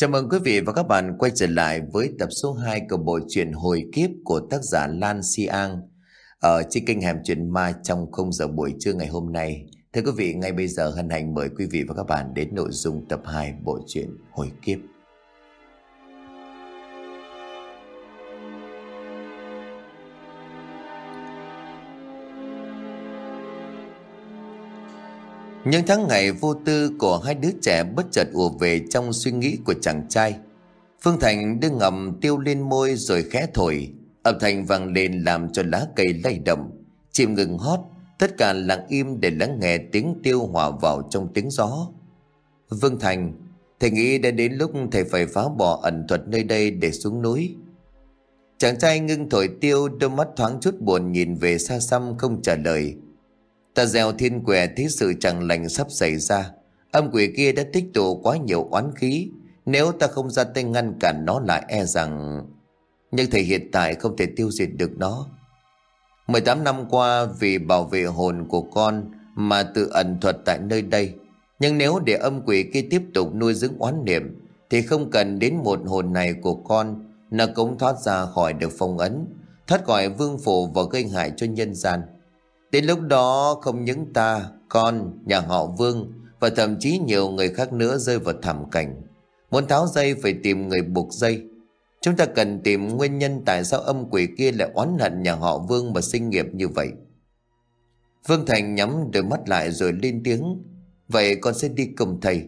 Chào mừng quý vị và các bạn quay trở lại với tập số 2 của bộ truyện Hồi Kiếp của tác giả Lan Si An ở trên kênh Hẻm Truyện Ma trong không giờ buổi trưa ngày hôm nay. Thưa quý vị, ngay bây giờ hân hạnh mời quý vị và các bạn đến nội dung tập 2 bộ truyện Hồi Kiếp. Những tháng ngày vô tư của hai đứa trẻ bất chợt ùa về trong suy nghĩ của chàng trai. Phương Thành đưa ngầm tiêu lên môi rồi khẽ thổi, âm thanh vang lên làm cho lá cây lay động. Chim ngừng hót, tất cả lặng im để lắng nghe tiếng tiêu hòa vào trong tiếng gió. Vương Thành, thầy nghĩ đã đến lúc thầy phải phá bỏ ẩn thuật nơi đây để xuống núi. Chàng trai ngưng thổi tiêu, đôi mắt thoáng chút buồn nhìn về xa xăm không trả lời. Ta gieo thiên quẻ thấy sự chẳng lành sắp xảy ra. Âm quỷ kia đã tích tụ quá nhiều oán khí. Nếu ta không ra tay ngăn cản nó lại e rằng... Nhưng thầy hiện tại không thể tiêu diệt được nó. 18 năm qua vì bảo vệ hồn của con mà tự ẩn thuật tại nơi đây. Nhưng nếu để âm quỷ kia tiếp tục nuôi dưỡng oán niệm thì không cần đến một hồn này của con nó cũng thoát ra khỏi được phong ấn, thoát khỏi vương phủ và gây hại cho nhân gian. Đến lúc đó không những ta, con, nhà họ Vương và thậm chí nhiều người khác nữa rơi vào thảm cảnh. Muốn tháo dây phải tìm người buộc dây. Chúng ta cần tìm nguyên nhân tại sao âm quỷ kia lại oán hận nhà họ Vương mà sinh nghiệp như vậy. Vương Thành nhắm đôi mắt lại rồi lên tiếng. Vậy con sẽ đi cùng thầy.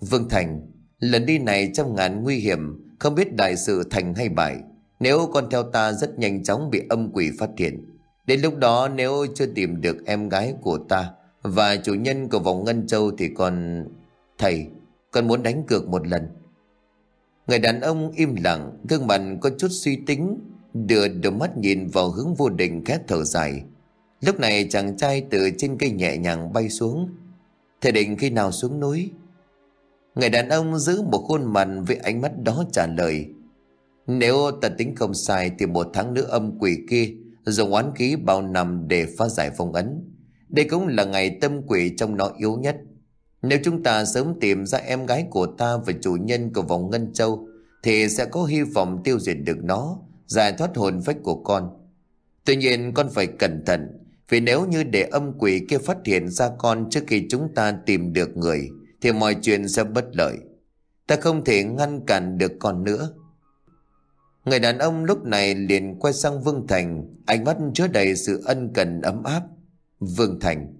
Vương Thành, lần đi này trăm ngàn nguy hiểm, không biết đại sự thành hay bại. Nếu con theo ta rất nhanh chóng bị âm quỷ phát hiện. Đến lúc đó nếu chưa tìm được em gái của ta và chủ nhân của vòng Ngân Châu thì còn... Thầy, con muốn đánh cược một lần. Người đàn ông im lặng, gương mặt có chút suy tính, đưa đôi mắt nhìn vào hướng vô định khét thở dài. Lúc này chàng trai từ trên cây nhẹ nhàng bay xuống. Thầy định khi nào xuống núi? Người đàn ông giữ một khuôn mặt với ánh mắt đó trả lời. Nếu ta tính không sai thì một tháng nữa âm quỷ kia dùng oán khí bao năm để phá giải phong ấn. Đây cũng là ngày tâm quỷ trong nó yếu nhất. Nếu chúng ta sớm tìm ra em gái của ta và chủ nhân của vòng Ngân Châu, thì sẽ có hy vọng tiêu diệt được nó, giải thoát hồn phách của con. Tuy nhiên con phải cẩn thận, vì nếu như để âm quỷ kia phát hiện ra con trước khi chúng ta tìm được người, thì mọi chuyện sẽ bất lợi. Ta không thể ngăn cản được con nữa. Người đàn ông lúc này liền quay sang Vương Thành, ánh mắt chứa đầy sự ân cần ấm áp. Vương Thành,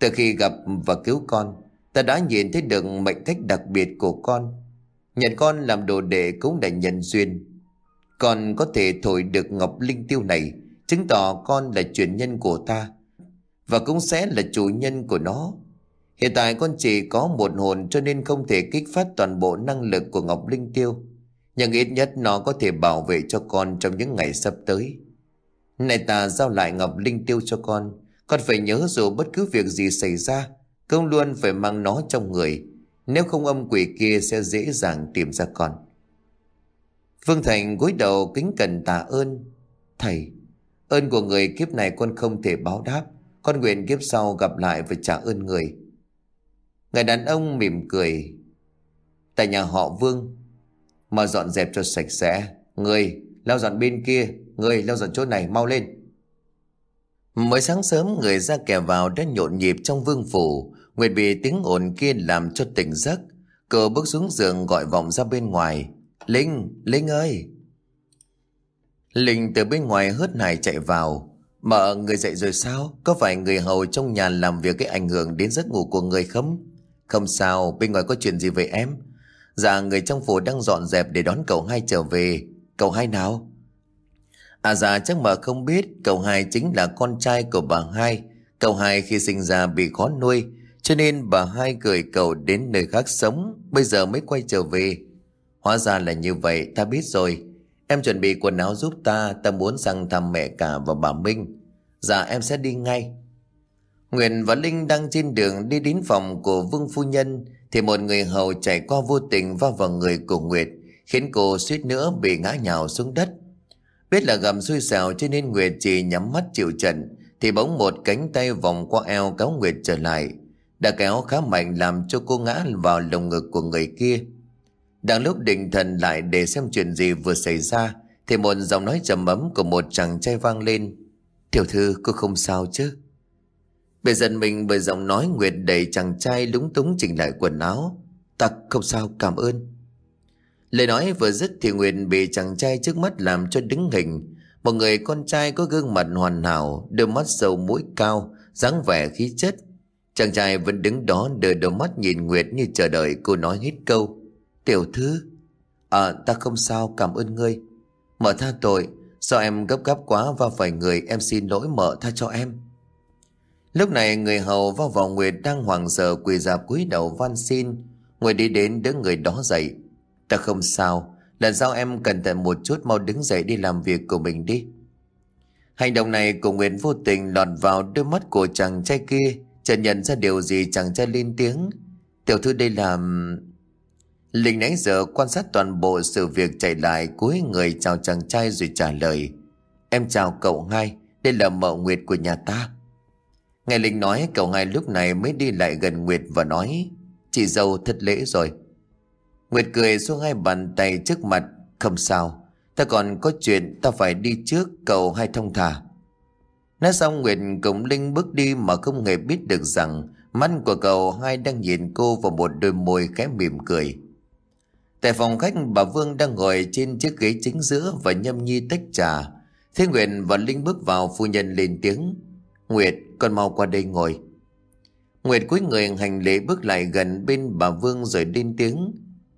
từ khi gặp và cứu con, ta đã nhìn thấy được mệnh cách đặc biệt của con. Nhận con làm đồ đệ cũng đã nhân duyên. Con có thể thổi được ngọc linh tiêu này, chứng tỏ con là truyền nhân của ta, và cũng sẽ là chủ nhân của nó. Hiện tại con chỉ có một hồn cho nên không thể kích phát toàn bộ năng lực của ngọc linh tiêu nhưng ít nhất nó có thể bảo vệ cho con trong những ngày sắp tới. Này ta giao lại Ngọc Linh Tiêu cho con, con phải nhớ dù bất cứ việc gì xảy ra, công luôn phải mang nó trong người, nếu không âm quỷ kia sẽ dễ dàng tìm ra con. Phương Thành gối đầu kính cần tạ ơn. Thầy, ơn của người kiếp này con không thể báo đáp, con nguyện kiếp sau gặp lại và trả ơn người. Người đàn ông mỉm cười. Tại nhà họ Vương, mà dọn dẹp cho sạch sẽ. Người lao dọn bên kia. Người lao dọn chỗ này mau lên. Mới sáng sớm người ra kẻ vào đã nhộn nhịp trong vương phủ. Nguyệt bị tiếng ồn kia làm cho tỉnh giấc. Cờ bước xuống giường gọi vọng ra bên ngoài. Linh, Linh ơi! Linh từ bên ngoài hớt hải chạy vào. Mợ người dậy rồi sao? Có phải người hầu trong nhà làm việc cái ảnh hưởng đến giấc ngủ của người không? Không sao Bên ngoài có chuyện gì vậy em? Dạ người trong phủ đang dọn dẹp để đón cậu hai trở về. Cậu hai nào? À dạ chắc mà không biết, Cậu hai chính là con trai của bà hai. Cậu hai khi sinh ra bị khó nuôi, Cho nên bà hai gửi cậu đến nơi khác sống, Bây giờ mới quay trở về. Hóa ra là như vậy, ta biết rồi. Em chuẩn bị quần áo giúp ta Ta muốn sang thăm mẹ cả và bà Minh. Dạ em sẽ đi ngay. Nguyện và Linh đang trên đường đi đến phòng của Vương Phu Nhân thì một người hầu chạy qua vô tình va vào người của Nguyệt, khiến cô suýt nữa bị ngã nhào xuống đất. Biết là gầm xui xẻo cho nên Nguyệt chỉ nhắm mắt chịu trận, thì bỗng một cánh tay vòng qua eo kéo Nguyệt trở lại, đã kéo khá mạnh làm cho cô ngã vào lồng ngực của người kia. Đang lúc định thần lại để xem chuyện gì vừa xảy ra, Thì một giọng nói trầm ấm của một chàng trai vang lên Tiểu thư, cô không sao chứ về giận mình bởi giọng nói Nguyệt đầy chàng trai lúng túng chỉnh lại quần áo. Ta không sao, cảm ơn. Lời nói vừa dứt thì Nguyệt bị chàng trai trước mắt làm cho đứng hình. Một người con trai có gương mặt hoàn hảo, Đôi mắt sâu mũi cao, dáng vẻ khí chất. Chàng trai vẫn đứng đó đưa đôi mắt nhìn Nguyệt như chờ đợi cô nói hết câu. Tiểu thư À ta không sao, cảm ơn ngươi. Mở tha tội Do em gấp gáp quá và phải người em xin lỗi mở tha cho em? Lúc này người hầu vào vòng Nguyệt đang hoàng sợ quỳ dạp cúi đầu van xin. Nguyệt đi đến đỡ người đó dậy. Ta không sao, Lần sau em cẩn thận một chút, mau đứng dậy đi làm việc của mình đi. Hành động này của Nguyệt vô tình lọt vào đôi mắt của chàng trai kia, Chợt nhận ra điều gì chàng trai lên tiếng. Tiểu thư đây là... Linh nãy giờ quan sát toàn bộ sự việc chạy lại cuối người chào chàng trai rồi trả lời. Em chào cậu ngay Đây là mợ Nguyệt của nhà ta. Nghe Linh nói, cậu hai lúc này mới đi lại gần Nguyệt và nói, Chị dâu thật lễ rồi. Nguyệt cười xuống hai bàn tay trước mặt, Không sao, Ta còn có chuyện, ta phải đi trước, cậu hai thông thả. Nói xong, Nguyệt cùng Linh bước đi mà không hề biết được rằng Mắt của cậu hai đang nhìn cô vào một đôi môi khẽ mỉm cười. Tại phòng khách, bà Vương đang ngồi trên chiếc ghế chính giữa và nhâm nhi tách trà. Thế Nguyệt và Linh bước vào, phu nhân lên tiếng, Nguyệt con mau qua đây ngồi. Nguyệt cuối người hành lễ bước lại gần bên bà Vương rồi lên tiếng.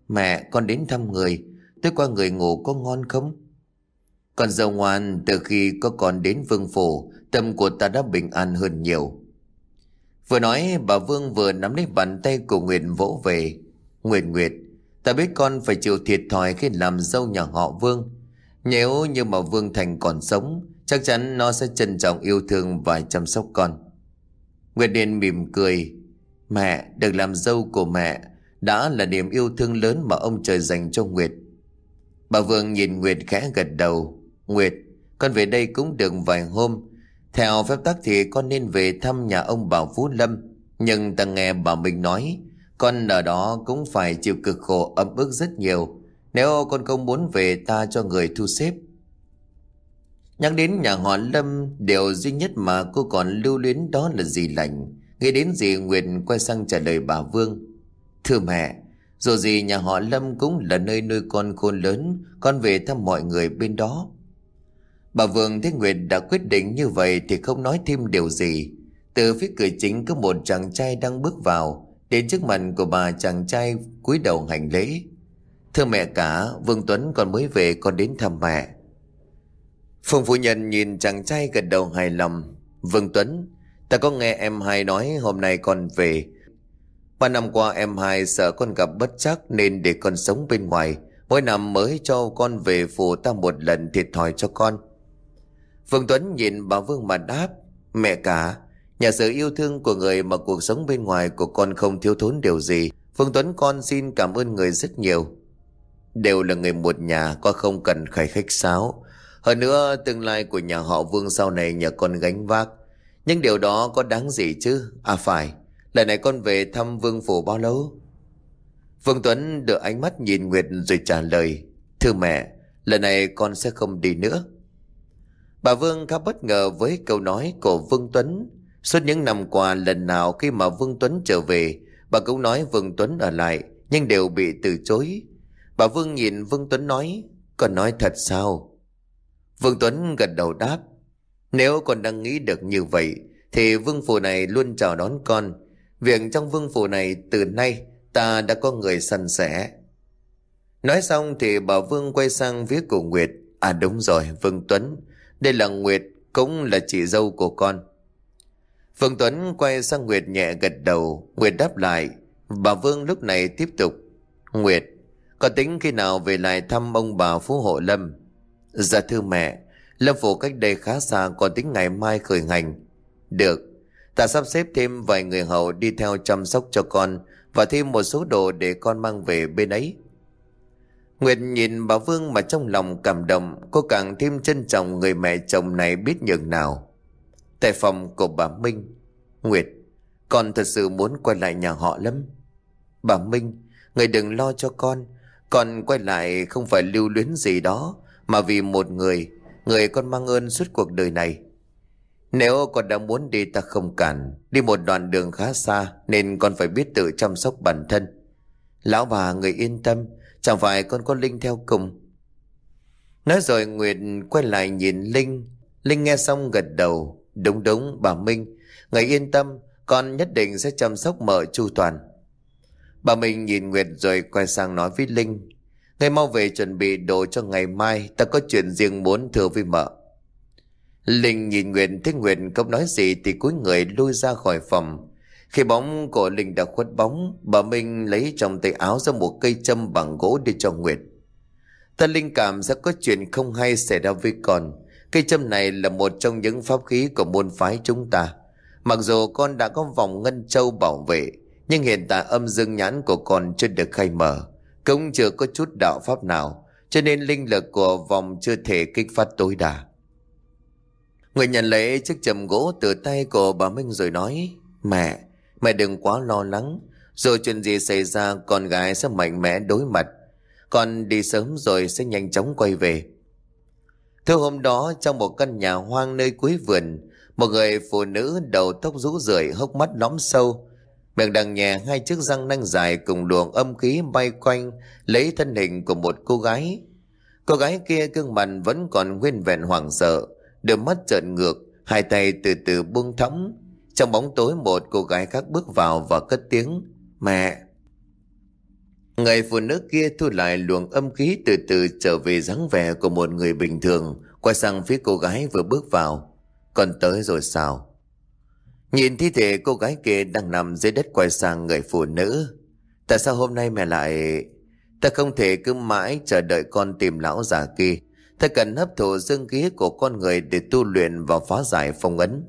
Mẹ, con đến thăm người. Tối qua người ngủ có ngon không? Con dâu ngoan, từ khi có con đến vương phủ, Tâm của ta đã bình an hơn nhiều. Vừa nói, bà Vương vừa nắm lấy bàn tay của Nguyệt vỗ về. Nguyệt Nguyệt, Ta biết con phải chịu thiệt thòi khi làm dâu nhà họ Vương. Nếu như mà Vương Thành còn sống Chắc chắn nó sẽ trân trọng yêu thương và chăm sóc con. Nguyệt Điền mỉm cười. Mẹ, được làm dâu của mẹ Đã là niềm yêu thương lớn mà ông trời dành cho Nguyệt. Bà Vương nhìn Nguyệt khẽ gật đầu. Nguyệt, Con về đây cũng được vài hôm. Theo phép tắc thì con nên về thăm nhà ông Bảo Phú Lâm. Nhưng ta nghe bà mình nói, Con ở đó cũng phải chịu cực khổ ấm ức rất nhiều. Nếu con không muốn về ta cho người thu xếp Nhắc đến nhà họ Lâm, Điều duy nhất mà cô còn lưu luyến đó là dì lành. Nghe đến dì Nguyệt quay sang trả lời bà Vương, Thưa mẹ, Dù gì nhà họ Lâm cũng là nơi nuôi con khôn lớn, Con về thăm mọi người bên đó. Bà Vương thấy Nguyệt đã quyết định như vậy Thì không nói thêm điều gì. Từ phía cửa chính có một chàng trai đang bước vào. Đến trước mặt của bà chàng trai cúi đầu hành lễ, Thưa mẹ cả, Vương Tuấn còn mới về con đến thăm mẹ. Phương Phu Nhân nhìn chàng trai gật đầu hài lòng. Vương Tuấn, Ta có nghe em hai nói hôm nay con về. Ba năm qua em hai sợ con gặp bất chắc Nên để con sống bên ngoài. Mỗi năm mới cho con về phủ ta một lần thiệt thòi cho con. Vương Tuấn nhìn bà Vương mà đáp, Mẹ cả, Nhà sự yêu thương của người mà cuộc sống bên ngoài của con không thiếu thốn điều gì. Vương Tuấn con xin cảm ơn người rất nhiều. Đều là người một nhà Con không cần khải khách sáo hơn nữa tương lai của nhà họ Vương sau này nhờ con gánh vác. Nhưng điều đó có đáng gì chứ? À phải, lần này con về thăm Vương Phủ bao lâu? Vương Tuấn đưa ánh mắt nhìn Nguyệt rồi trả lời. Thưa mẹ, lần này con sẽ không đi nữa. Bà Vương khá bất ngờ với câu nói của Vương Tuấn. Suốt những năm qua lần nào khi mà Vương Tuấn trở về, bà cũng nói Vương Tuấn ở lại, nhưng đều bị từ chối. Bà Vương nhìn Vương Tuấn nói, con nói thật sao? Vương Tuấn gật đầu đáp. Nếu con đang nghĩ được như vậy, thì vương phủ này luôn chào đón con. Việc trong vương phủ này từ nay ta đã có người săn sẻ. Nói xong thì bà Vương quay sang phía của Nguyệt. À đúng rồi, Vương Tuấn. Đây là Nguyệt, cũng là chị dâu của con. Vương Tuấn quay sang Nguyệt nhẹ gật đầu. Nguyệt đáp lại. Bà Vương lúc này tiếp tục. Nguyệt, có tính khi nào về lại thăm ông bà Phú Hộ Lâm? Dạ thưa mẹ, Lâm Phủ cách đây khá xa còn tính ngày mai khởi hành. Được, ta sắp xếp thêm vài người hầu đi theo chăm sóc cho con và thêm một số đồ để con mang về bên ấy. Nguyệt nhìn bà Vương mà trong lòng cảm động, cô càng thêm trân trọng người mẹ chồng này biết nhường nào. Tại phòng của bà Minh, Nguyệt, con thật sự muốn quay lại nhà họ lắm. Bà Minh, người đừng lo cho con, Con quay lại không phải lưu luyến gì đó mà vì một người Người con mang ơn suốt cuộc đời này. Nếu con đã muốn đi ta không cản, Đi một đoạn đường khá xa Nên con phải biết tự chăm sóc bản thân. Lão bà, người yên tâm, Chẳng phải con có Linh theo cùng. Nói rồi Nguyệt quay lại nhìn Linh. Linh nghe xong gật đầu, Đúng đúng, bà Minh Người yên tâm, Con nhất định sẽ chăm sóc mợ chu toàn. Bà Minh nhìn Nguyệt rồi quay sang nói với Linh. Ngày mau về chuẩn bị đồ cho ngày mai, Ta có chuyện riêng muốn thưa với mợ. Linh nhìn Nguyệt, thấy Nguyệt không nói gì Thì cúi người lui ra khỏi phòng. Khi bóng của Linh đã khuất bóng, Bà Minh lấy trong tay áo ra một cây châm bằng gỗ đi cho Nguyệt. Ta linh cảm sẽ có chuyện không hay xảy ra với con. Cây châm này là một trong những pháp khí của môn phái chúng ta. Mặc dù con đã có vòng ngân châu bảo vệ, Nhưng hiện tại âm dương nhãn của con chưa được khai mở. Cũng chưa có chút đạo pháp nào Cho nên linh lực của vòng chưa thể kích phát tối đa. Người nhận lấy chiếc chầm gỗ từ tay của bà Minh rồi nói Mẹ, mẹ đừng quá lo lắng. Rồi chuyện gì xảy ra con gái sẽ mạnh mẽ đối mặt. Con đi sớm rồi sẽ nhanh chóng quay về. Thưa hôm đó trong một căn nhà hoang nơi cuối vườn Một người phụ nữ đầu tóc rũ rượi hốc mắt lõm sâu Miệng đằng nhẹ hai chiếc răng nanh dài cùng luồng âm khí bay quanh Lấy thân hình của một cô gái Cô gái kia gương mặt vẫn còn nguyên vẹn hoảng sợ Đôi mắt trợn ngược Hai tay từ từ buông thõng Trong bóng tối một cô gái khác bước vào và cất tiếng Mẹ Người phụ nữ kia thu lại luồng âm khí từ từ trở về dáng vẻ của một người bình thường, quay sang phía cô gái vừa bước vào. Còn tới rồi sao? Nhìn thi thể cô gái kia đang nằm dưới đất quay sang người phụ nữ. Tại sao hôm nay mẹ lại... Ta không thể cứ mãi chờ đợi con tìm lão già kia. Ta cần hấp thụ dương khí của con người để tu luyện và phá giải phong ấn.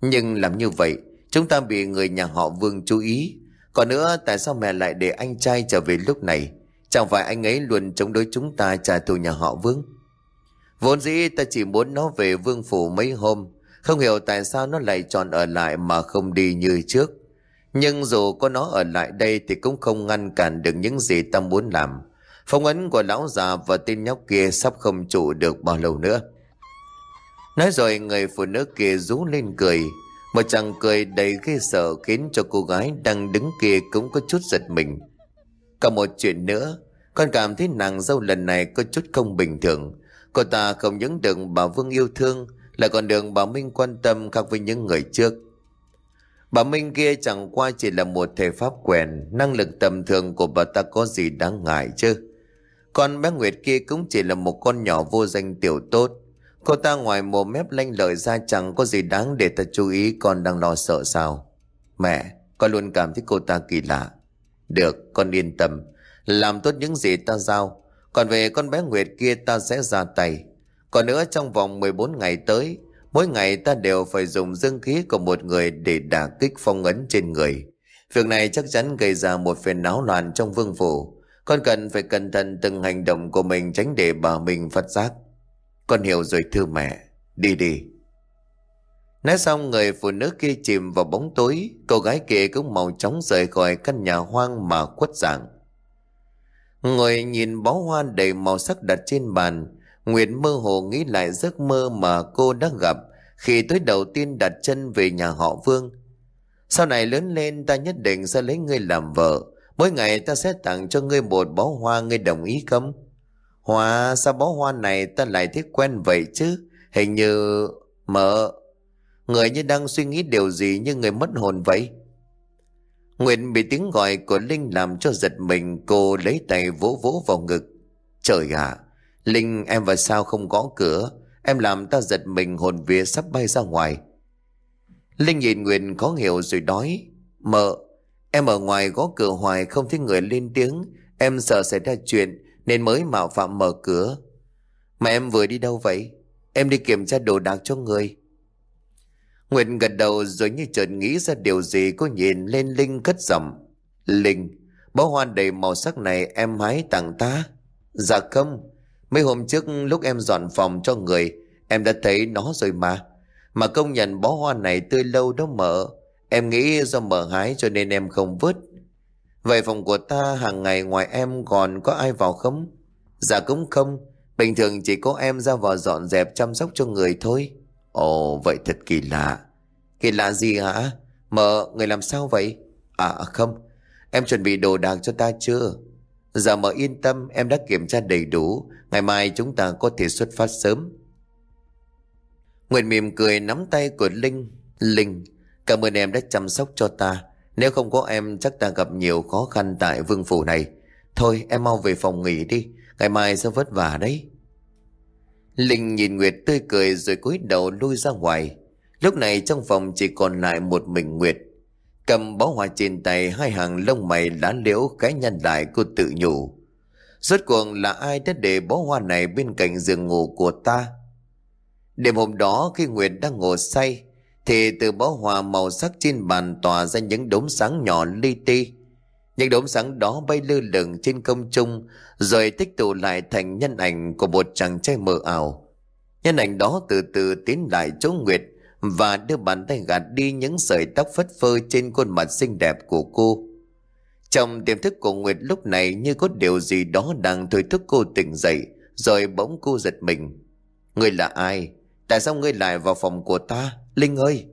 Nhưng làm như vậy, chúng ta bị người nhà họ Vương chú ý còn nữa tại sao mẹ lại để anh trai trở về lúc này Chẳng phải anh ấy luôn chống đối chúng ta trả thù nhà họ Vương Vốn dĩ ta chỉ muốn nó về Vương Phủ mấy hôm không hiểu tại sao nó lại chọn ở lại mà không đi như trước Nhưng dù có nó ở lại đây thì cũng không ngăn cản được những gì ta muốn làm Phong ấn của lão già và tên nhóc kia sắp không trụ được bao lâu nữa Nói rồi người phụ nữ kia rú lên cười một chàng cười đầy ghê sợ khiến cho cô gái đang đứng kia cũng có chút giật mình. Cả một chuyện nữa, con cảm thấy nàng dâu lần này có chút không bình thường. Cô ta không những được bà Vương yêu thương, lại còn được bà Minh quan tâm khác với những người trước. Bà Minh kia chẳng qua chỉ là một thể pháp quèn, năng lực tầm thường của bà ta có gì đáng ngại chứ. Còn bé Nguyệt kia cũng chỉ là một con nhỏ vô danh tiểu tốt, Cô ta ngoài mồm mép lanh lợi ra chẳng có gì đáng để ta chú ý con đang lo sợ sao. Mẹ, con luôn cảm thấy cô ta kỳ lạ. Được, con yên tâm. Làm tốt những gì ta giao. Còn về con bé Nguyệt kia ta sẽ ra tay. Còn nữa trong vòng 14 ngày tới, mỗi ngày ta đều phải dùng dương khí của một người để đả kích phong ấn trên người. Việc này chắc chắn gây ra một phiền náo loạn trong vương phủ. Con cần phải cẩn thận từng hành động của mình tránh để bà mình phát giác. Con hiểu rồi thưa mẹ Đi đi Nói xong người phụ nữ kia chìm vào bóng tối Cô gái kia cũng màu chóng rời khỏi căn nhà hoang mà khuất dạng Ngồi nhìn bó hoa đầy màu sắc đặt trên bàn Nguyệt mơ hồ nghĩ lại giấc mơ mà cô đã gặp Khi tối đầu tiên đặt chân về nhà họ Vương. Sau này lớn lên, ta nhất định sẽ lấy ngươi làm vợ. Mỗi ngày ta sẽ tặng cho ngươi một bó hoa, ngươi đồng ý không? Hoa, sao bó hoa này ta lại thích quen vậy chứ? Hình như, mợ, Người như đang suy nghĩ điều gì như người mất hồn vậy? Nguyện bị tiếng gọi của Linh làm cho giật mình, Cô lấy tay vỗ vỗ vào ngực. Trời ạ Linh em và sao không gõ cửa Em làm ta giật mình hồn vía sắp bay ra ngoài Linh nhìn Nguyện khó hiểu rồi nói Mợ Em ở ngoài gõ cửa hoài không thấy người lên tiếng Em sợ xảy ra chuyện nên mới mạo phạm mở cửa. Mà em vừa đi đâu vậy? Em đi kiểm tra đồ đạc cho người. Nguyệt gật đầu rồi như chợt nghĩ ra điều gì cô nhìn lên Linh cất giọng. Linh, bó hoa đầy màu sắc này em hái tặng ta. Dạ không, mấy hôm trước lúc em dọn phòng cho người, em đã thấy nó rồi mà. Mà công nhận bó hoa này tươi lâu đó mở. Em nghĩ do mở hái cho nên em không vứt. Vậy phòng của ta hàng ngày ngoài em còn có ai vào không? Dạ cũng không. Bình thường chỉ có em ra vào dọn dẹp chăm sóc cho người thôi. Ồ, vậy thật kỳ lạ. Kỳ lạ gì hả? Mợ, người làm sao vậy? À không, em chuẩn bị đồ đạc cho ta chưa? Dạ mở yên tâm, em đã kiểm tra đầy đủ. Ngày mai chúng ta có thể xuất phát sớm. Nguyệt mỉm cười nắm tay của Linh. Linh, cảm ơn em đã chăm sóc cho ta. Nếu không có em chắc ta gặp nhiều khó khăn tại vương phủ này. Thôi em mau về phòng nghỉ đi, ngày mai sẽ vất vả đấy. Linh nhìn Nguyệt tươi cười rồi cúi đầu lui ra ngoài. Lúc này trong phòng chỉ còn lại một mình Nguyệt. Cầm bó hoa trên tay hai hàng lông mày lá liễu cái nhăn lại cô tự nhủ. Rốt cuộc là ai đã để bó hoa này bên cạnh giường ngủ của ta? Đêm hôm đó khi Nguyệt đang ngủ say, thì từ bó hoa màu sắc trên bàn tỏa ra những đốm sáng nhỏ li ti. Những đốm sáng đó bay lơ lửng trên không trung rồi tích tụ lại thành nhân ảnh của một chàng trai mờ ảo. Nhân ảnh đó từ từ tiến lại chỗ Nguyệt và đưa bàn tay gạt đi những sợi tóc phất phơ trên khuôn mặt xinh đẹp của cô. Trong tiềm thức của Nguyệt lúc này như có điều gì đó đang thôi thúc cô tỉnh dậy, rồi bỗng cô giật mình. Người là ai? Tại sao ngươi lại vào phòng của ta? Linh ơi!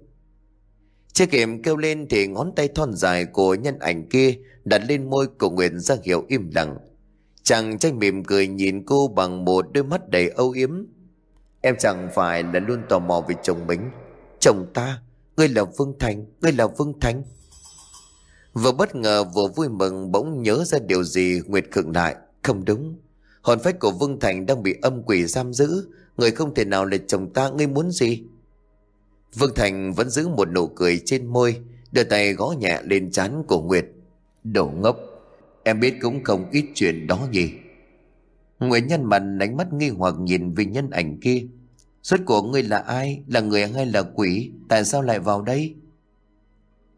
Chưa kịp kêu lên thì ngón tay thon dài của nhân ảnh kia đặt lên môi của Nguyệt ra hiệu im lặng. Chàng trai mỉm cười nhìn cô bằng một đôi mắt đầy âu yếm. Em chẳng phải là luôn tò mò về chồng mình. Chồng ta, ngươi là Vương Thành, ngươi là Vương Thành. Vừa bất ngờ vừa vui mừng bỗng nhớ ra điều gì Nguyệt khựng lại. Không đúng. Hồn phách của Vương Thành đang bị âm quỷ giam giữ. Người không thể nào là chồng ta, ngươi muốn gì? Vương Thành vẫn giữ một nụ cười trên môi, đưa tay gõ nhẹ lên trán của Nguyệt. Đồ ngốc, em biết cũng không ít chuyện đó gì. Nguyệt nhân mặt ánh mắt nghi hoặc nhìn về nhân ảnh kia. Suốt của ngươi là ai? Là người hay là quỷ? Tại sao lại vào đây?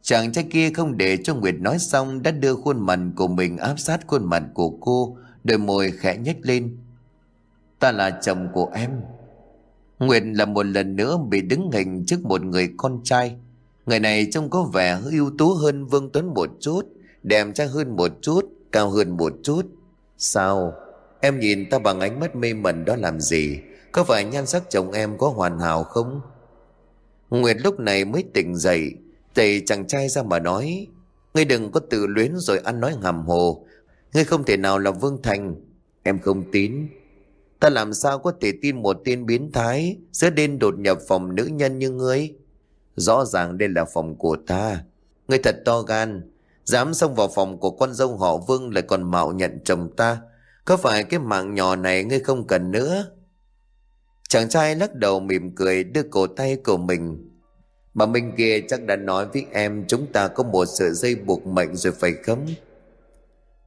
Chàng trai kia không để cho Nguyệt nói xong đã đưa khuôn mặt của mình áp sát khuôn mặt của cô, đôi môi khẽ nhếch lên. Ta là chồng của em. Nguyệt là một lần nữa bị đứng hình trước một người con trai. Người này trông có vẻ ưu tú hơn Vương Tuấn một chút, đẹp trai hơn một chút, cao hơn một chút. Sao? Em nhìn ta bằng ánh mắt mê mẩn đó làm gì? Có phải nhan sắc chồng em có hoàn hảo không? Nguyệt lúc này mới tỉnh dậy, Tẩy chàng trai ra mà nói Ngươi đừng có tự luyến rồi ăn nói hàm hồ. Ngươi không thể nào là Vương Thành. Em không tin. Ta làm sao có thể tin một tên biến thái Sẽ đêm đột nhập phòng nữ nhân như ngươi? Rõ ràng đây là phòng của ta. Ngươi thật to gan. Dám xông vào phòng của con dâu họ Vương Lại còn mạo nhận chồng ta. Có phải cái mạng nhỏ này ngươi không cần nữa? Chàng trai lắc đầu mỉm cười Đưa cổ tay của mình. Bà mình kia chắc đã nói với em Chúng ta có một sợi dây buộc mệnh rồi phải không?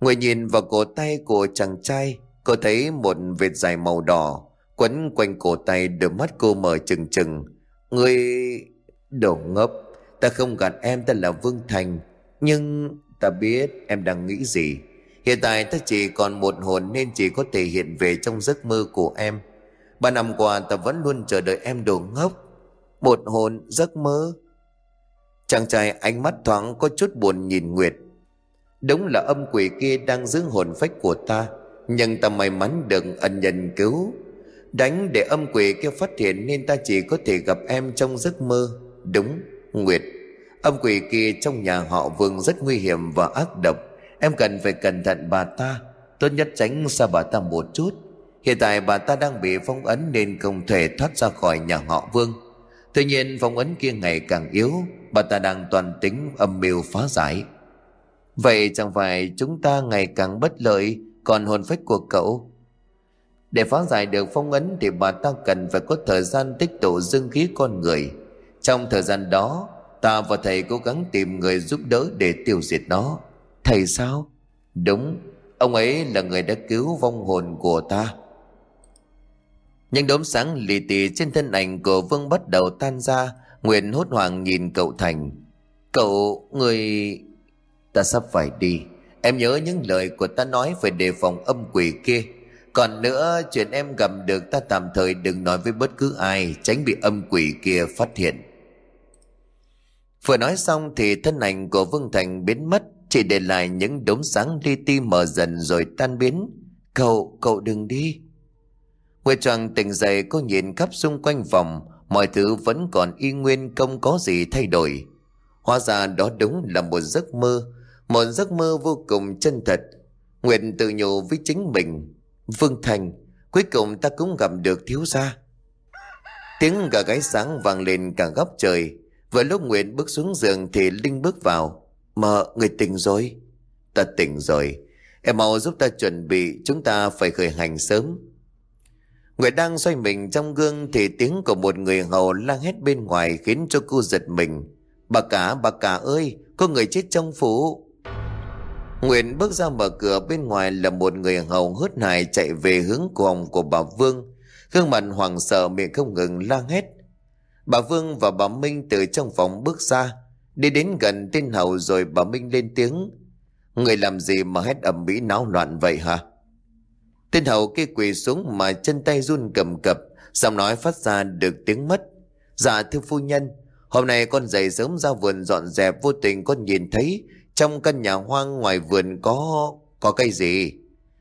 Người nhìn vào cổ tay của chàng trai, Cô thấy một vệt dài màu đỏ Quấn quanh cổ tay đôi mắt cô mở trừng trừng. Người... đổ ngốc, Ta không gạt em, ta là Vương Thành. Nhưng ta biết em đang nghĩ gì. Hiện tại ta chỉ còn một hồn Nên chỉ có thể hiện về trong giấc mơ của em. Ba năm qua ta vẫn luôn chờ đợi em đồ ngốc. Một hồn giấc mơ. Chàng trai ánh mắt thoáng có chút buồn nhìn nguyệt. Đúng là âm quỷ kia đang giữ hồn phách của ta, nhưng ta may mắn được ân nhân cứu. Đánh để âm quỷ kia phát hiện nên ta chỉ có thể gặp em trong giấc mơ. Đúng, nguyệt. Âm quỷ kia trong nhà họ vương rất nguy hiểm và ác độc. Em cần phải cẩn thận bà ta. Tốt nhất tránh xa bà ta một chút hiện tại bà ta đang bị phong ấn nên không thể thoát ra khỏi nhà họ vương. Tuy nhiên, phong ấn kia ngày càng yếu, Bà ta đang toàn tính âm mưu phá giải. Vậy chẳng phải chúng ta ngày càng bất lợi, Còn hồn phách của cậu? Để phá giải được phong ấn Thì bà ta cần phải có thời gian tích tụ dương khí con người. Trong thời gian đó, Ta và thầy cố gắng tìm người giúp đỡ để tiêu diệt nó. Thầy sao? Đúng, Ông ấy là người đã cứu vong hồn của ta những đốm sáng lì tì trên thân ảnh của Vương bắt đầu tan ra Nguyện hốt hoảng nhìn cậu Thành. Cậu, người... Ta sắp phải đi. Em nhớ những lời của ta nói về đề phòng âm quỷ kia. Còn nữa chuyện em gặp được ta tạm thời đừng nói với bất cứ ai Tránh bị âm quỷ kia phát hiện. Vừa nói xong thì thân ảnh của Vương Thành biến mất Chỉ để lại những đốm sáng li ti mờ dần rồi tan biến. Cậu, cậu đừng đi. Nguyệt Tràng tỉnh dậy cô nhìn khắp xung quanh phòng. Mọi thứ vẫn còn y nguyên không có gì thay đổi. Hóa ra đó đúng là một giấc mơ Một giấc mơ vô cùng chân thật. Nguyệt tự nhủ với chính mình Vương Thành Cuối cùng ta cũng gặp được thiếu gia. Tiếng gà gáy sáng vang lên cả góc trời. Vừa lúc Nguyệt bước xuống giường thì Linh bước vào. Mợ, người tỉnh rồi. Ta tỉnh rồi. Em mau giúp ta chuẩn bị Chúng ta phải khởi hành sớm. Nguyệt đang xoay mình trong gương Thì tiếng của một người hầu lang hét bên ngoài Khiến cho cô giật mình. Bà cả, bà cả ơi Có người chết trong phủ. Nguyệt bước ra mở cửa bên ngoài Là một người hầu hớt hải Chạy về hướng phòng của bà Vương. Gương mặt hoảng sợ miệng không ngừng la hét. Bà Vương và bà Minh từ trong phòng bước ra Đi đến gần tên hầu rồi bà Minh lên tiếng. Người làm gì mà hét ầm mỹ náo loạn vậy hả? Tên hầu kia quỳ xuống mà chân tay run cầm cập, Giọng nói phát ra được tiếng mất. Dạ thưa phu nhân, Hôm nay con dậy sớm ra vườn dọn dẹp, Vô tình con nhìn thấy Trong căn nhà hoang ngoài vườn có Có cây gì?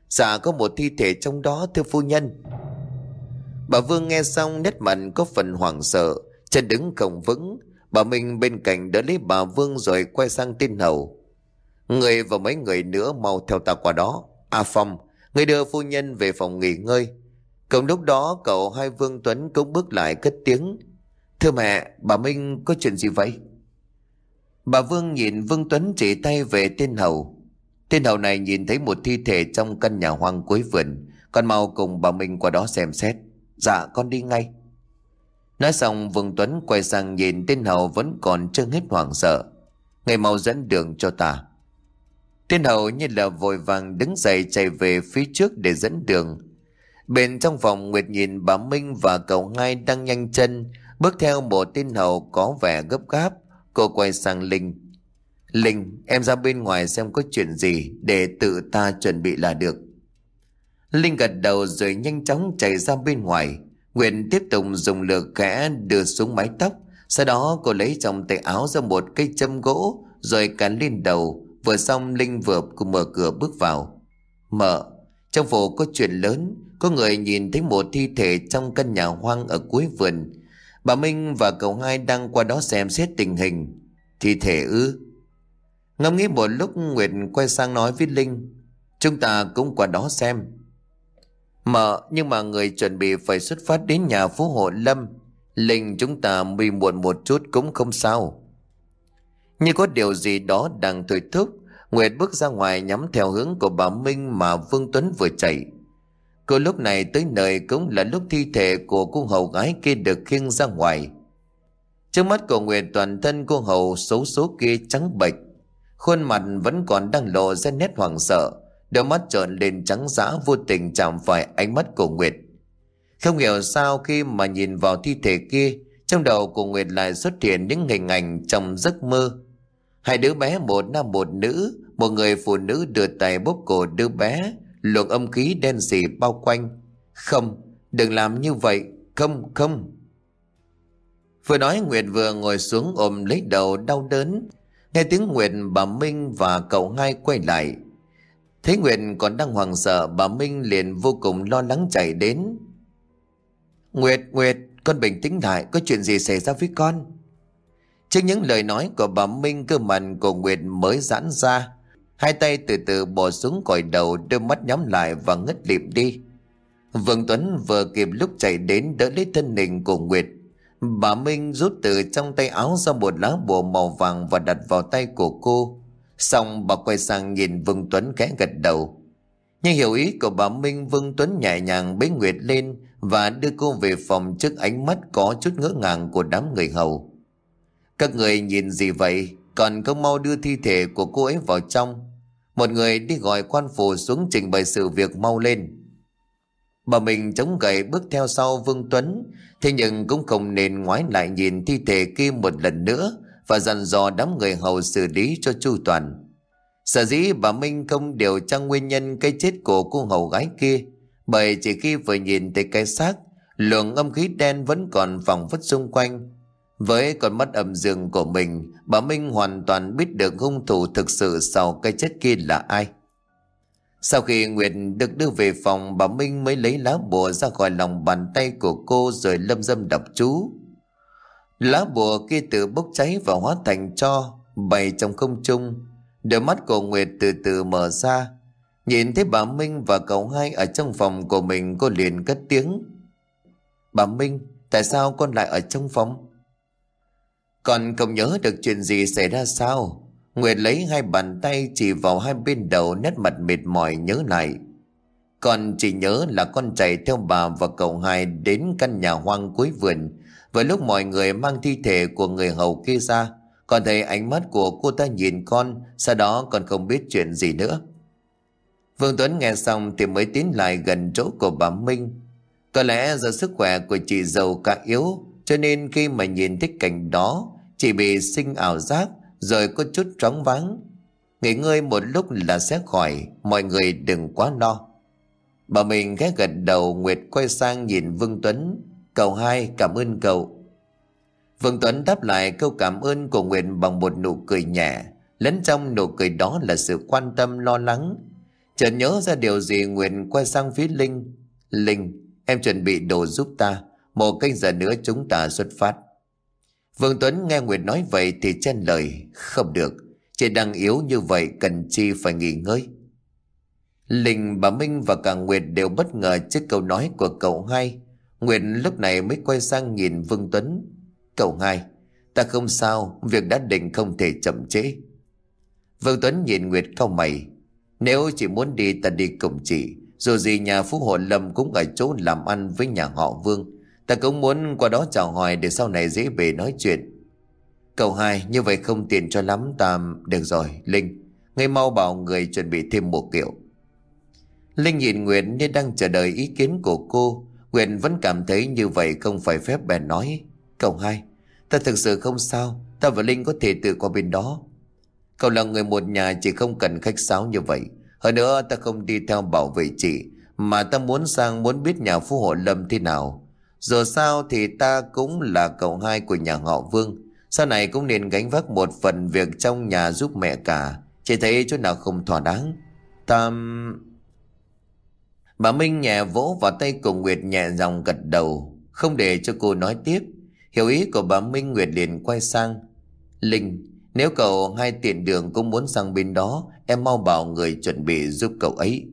Dạ có một thi thể trong đó, thưa phu nhân. Bà Vương nghe xong nét mặt có phần hoảng sợ, Chân đứng không vững. Bà Minh bên cạnh đỡ lấy bà Vương rồi quay sang tin hầu. Người và mấy người nữa mau theo ta qua đó. A Phong Người đưa phu nhân về phòng nghỉ ngơi. Cùng lúc đó, cậu hai Vương Tuấn cũng bước lại cất tiếng. Thưa mẹ, bà Minh có chuyện gì vậy? Bà Vương nhìn Vương Tuấn chỉ tay về tên hầu. Tên hầu này nhìn thấy một thi thể trong căn nhà hoang cuối vườn. Con mau cùng bà Minh qua đó xem xét. Dạ con đi ngay. Nói xong, Vương Tuấn quay sang nhìn tên hầu vẫn còn chưa hết hoảng sợ. Ngày mau dẫn đường cho ta. Tiên hầu như là vội vàng đứng dậy chạy về phía trước để dẫn đường. Bên trong phòng, Nguyệt nhìn bà Minh và cậu hai đang nhanh chân, Bước theo bộ tiên hầu có vẻ gấp gáp. Cô quay sang Linh. Linh, em ra bên ngoài xem có chuyện gì Để tự ta chuẩn bị là được. Linh gật đầu rồi nhanh chóng chạy ra bên ngoài. Nguyện tiếp tục dùng lược kẽ đưa xuống mái tóc. Sau đó cô lấy trong tay áo ra một cây châm gỗ, Rồi cắn lên đầu. Vừa xong Linh vừa mở cửa bước vào. Mở, Trong phố có chuyện lớn, Có người nhìn thấy một thi thể trong căn nhà hoang ở cuối vườn. Bà Minh và cậu hai đang qua đó xem xét tình hình. Thi thể ư? Ngâm nghĩ một lúc Nguyệt quay sang nói với Linh. Chúng ta cũng qua đó xem. Mợ nhưng mà người chuẩn bị phải xuất phát đến nhà phú hộ Lâm. Linh chúng ta bị muộn một chút cũng không sao. Như có điều gì đó đang thôi thúc Nguyệt bước ra ngoài nhắm theo hướng của bà Minh mà Vương Tuấn vừa chạy Cô lúc này tới nơi cũng là lúc thi thể của cô hầu gái kia được khiêng ra ngoài Trước mắt của Nguyệt toàn thân cô hầu xấu số kia trắng bệch Khuôn mặt vẫn còn đang lộ ra nét hoảng sợ Đôi mắt trợn lên trắng dã vô tình chạm phải ánh mắt của Nguyệt. Không hiểu sao khi mà nhìn vào thi thể kia, trong đầu của Nguyệt lại xuất hiện những hình ảnh trong giấc mơ. Hai đứa bé một nam một nữ, một người phụ nữ đưa tay bóp cổ đứa bé, luồng âm khí đen sì bao quanh. Không, đừng làm như vậy, không, không. Vừa nói Nguyệt vừa ngồi xuống ôm lấy đầu đau đớn. Nghe tiếng Nguyệt bà Minh và cậu hai quay lại Thấy Nguyệt còn đang hoàng sợ bà Minh liền vô cùng lo lắng chạy đến. Nguyệt, Nguyệt, con bình tĩnh lại, có chuyện gì xảy ra với con? Trước những lời nói của bà Minh, cơ mặt của Nguyệt mới giãn ra. Hai tay từ từ bỏ xuống còi đầu, đôi mắt nhắm lại và ngất lịm đi. Vương Tuấn vừa kịp lúc chạy đến đỡ lấy thân hình của Nguyệt. Bà Minh rút từ trong tay áo ra một lá bùa màu vàng và đặt vào tay của cô. Xong, bà quay sang nhìn Vương Tuấn khẽ gật đầu. Nhưng hiểu ý của bà Minh, Vương Tuấn nhẹ nhàng bế Nguyệt lên và đưa cô về phòng trước ánh mắt có chút ngỡ ngàng của đám người hầu. Các người nhìn gì vậy? Còn không mau đưa thi thể của cô ấy vào trong. Một người đi gọi quan phủ xuống trình bày sự việc mau lên. Bà mình chống gậy bước theo sau Vương Tuấn, thế nhưng cũng không nên ngoái lại nhìn thi thể kia một lần nữa và dặn dò đám người hầu xử lý cho chu toàn. Sở dĩ bà Minh không điều tra nguyên nhân cái chết của cô hầu gái kia, bởi chỉ khi vừa nhìn thấy cái xác, luồng âm khí đen vẫn còn vòng vất xung quanh. Với con mắt âm dương của mình, bà Minh hoàn toàn biết được hung thủ thực sự sau cái chết kia là ai. Sau khi Nguyệt được đưa về phòng, bà Minh mới lấy lá bùa ra khỏi lòng bàn tay của cô rồi lâm dâm đọc chú. Lá bùa kia tự bốc cháy và hóa thành cho, bay trong không trung. Đôi mắt của Nguyệt từ từ mở ra. Nhìn thấy bà Minh và cậu hai ở trong phòng của mình cô liền cất tiếng. Bà Minh, tại sao con lại ở trong phòng? Còn không nhớ được chuyện gì xảy ra sao? Nguyệt lấy hai bàn tay chỉ vào hai bên đầu nét mặt mệt mỏi nhớ lại. Con chỉ nhớ là con chạy theo bà và cậu hai đến căn nhà hoang cuối vườn. Vừa lúc mọi người mang thi thể của người hầu kia ra, con thấy ánh mắt của cô ta nhìn con, sau đó còn không biết chuyện gì nữa. Vương Tuấn nghe xong thì mới tiến lại gần chỗ của bà Minh. Có lẽ do sức khỏe của chị giàu cả yếu, cho nên khi mà nhìn thấy cảnh đó, chỉ bị sinh ảo giác, rồi có chút trống vắng. Nghỉ ngơi một lúc là sẽ khỏi, mọi người đừng quá lo. Bà mình ghé gật đầu Nguyệt quay sang nhìn Vương Tuấn. Cậu hai cảm ơn cậu. Vương Tuấn đáp lại câu cảm ơn của Nguyệt bằng một nụ cười nhẹ. Lẫn trong nụ cười đó là sự quan tâm lo lắng. Chợt nhớ ra điều gì Nguyệt quay sang phía Linh. Linh, em chuẩn bị đồ giúp ta. Một canh giờ nữa chúng ta xuất phát. Vương Tuấn nghe Nguyệt nói vậy thì chen lời Không được Chị đang yếu như vậy cần chi phải nghỉ ngơi. Linh, bà Minh và cả Nguyệt đều bất ngờ trước câu nói của cậu hai. Nguyệt lúc này mới quay sang nhìn Vương Tuấn. Cậu hai Ta không sao Việc đã định không thể chậm trễ. Vương Tuấn nhìn Nguyệt cau mày. Nếu chị muốn đi ta đi cùng chị. Dù gì nhà Phú Hộ Lâm cũng ở chỗ làm ăn với nhà họ Vương. Ta cũng muốn qua đó chào hỏi để sau này dễ về nói chuyện. Cậu hai, như vậy không tiền cho lắm ta... Được rồi, Linh, ngay mau bảo người chuẩn bị thêm một kiểu. Linh nhìn Nguyệt như đang chờ đợi ý kiến của cô. Nguyệt vẫn cảm thấy như vậy không phải phép bèn nói. Cậu hai, ta thực sự không sao, ta và Linh có thể tự qua bên đó. Cậu là người một nhà chỉ không cần khách sáo như vậy. Hơn nữa ta không đi theo bảo vệ chị, mà ta muốn sang muốn biết nhà phú hộ lâm thế nào. Dù sao thì ta cũng là cậu hai của nhà họ Vương. Sau này cũng nên gánh vác một phần việc trong nhà giúp mẹ cả. Chỉ thấy chỗ nào không thỏa đáng. Tam... Bà Minh nhẹ vỗ vào tay của Nguyệt nhẹ dòng gật đầu. Không để cho cô nói tiếp. Hiểu ý của bà Minh Nguyệt liền quay sang. Linh, nếu cậu hai tiện đường cũng muốn sang bên đó, em mau bảo người chuẩn bị giúp cậu ấy.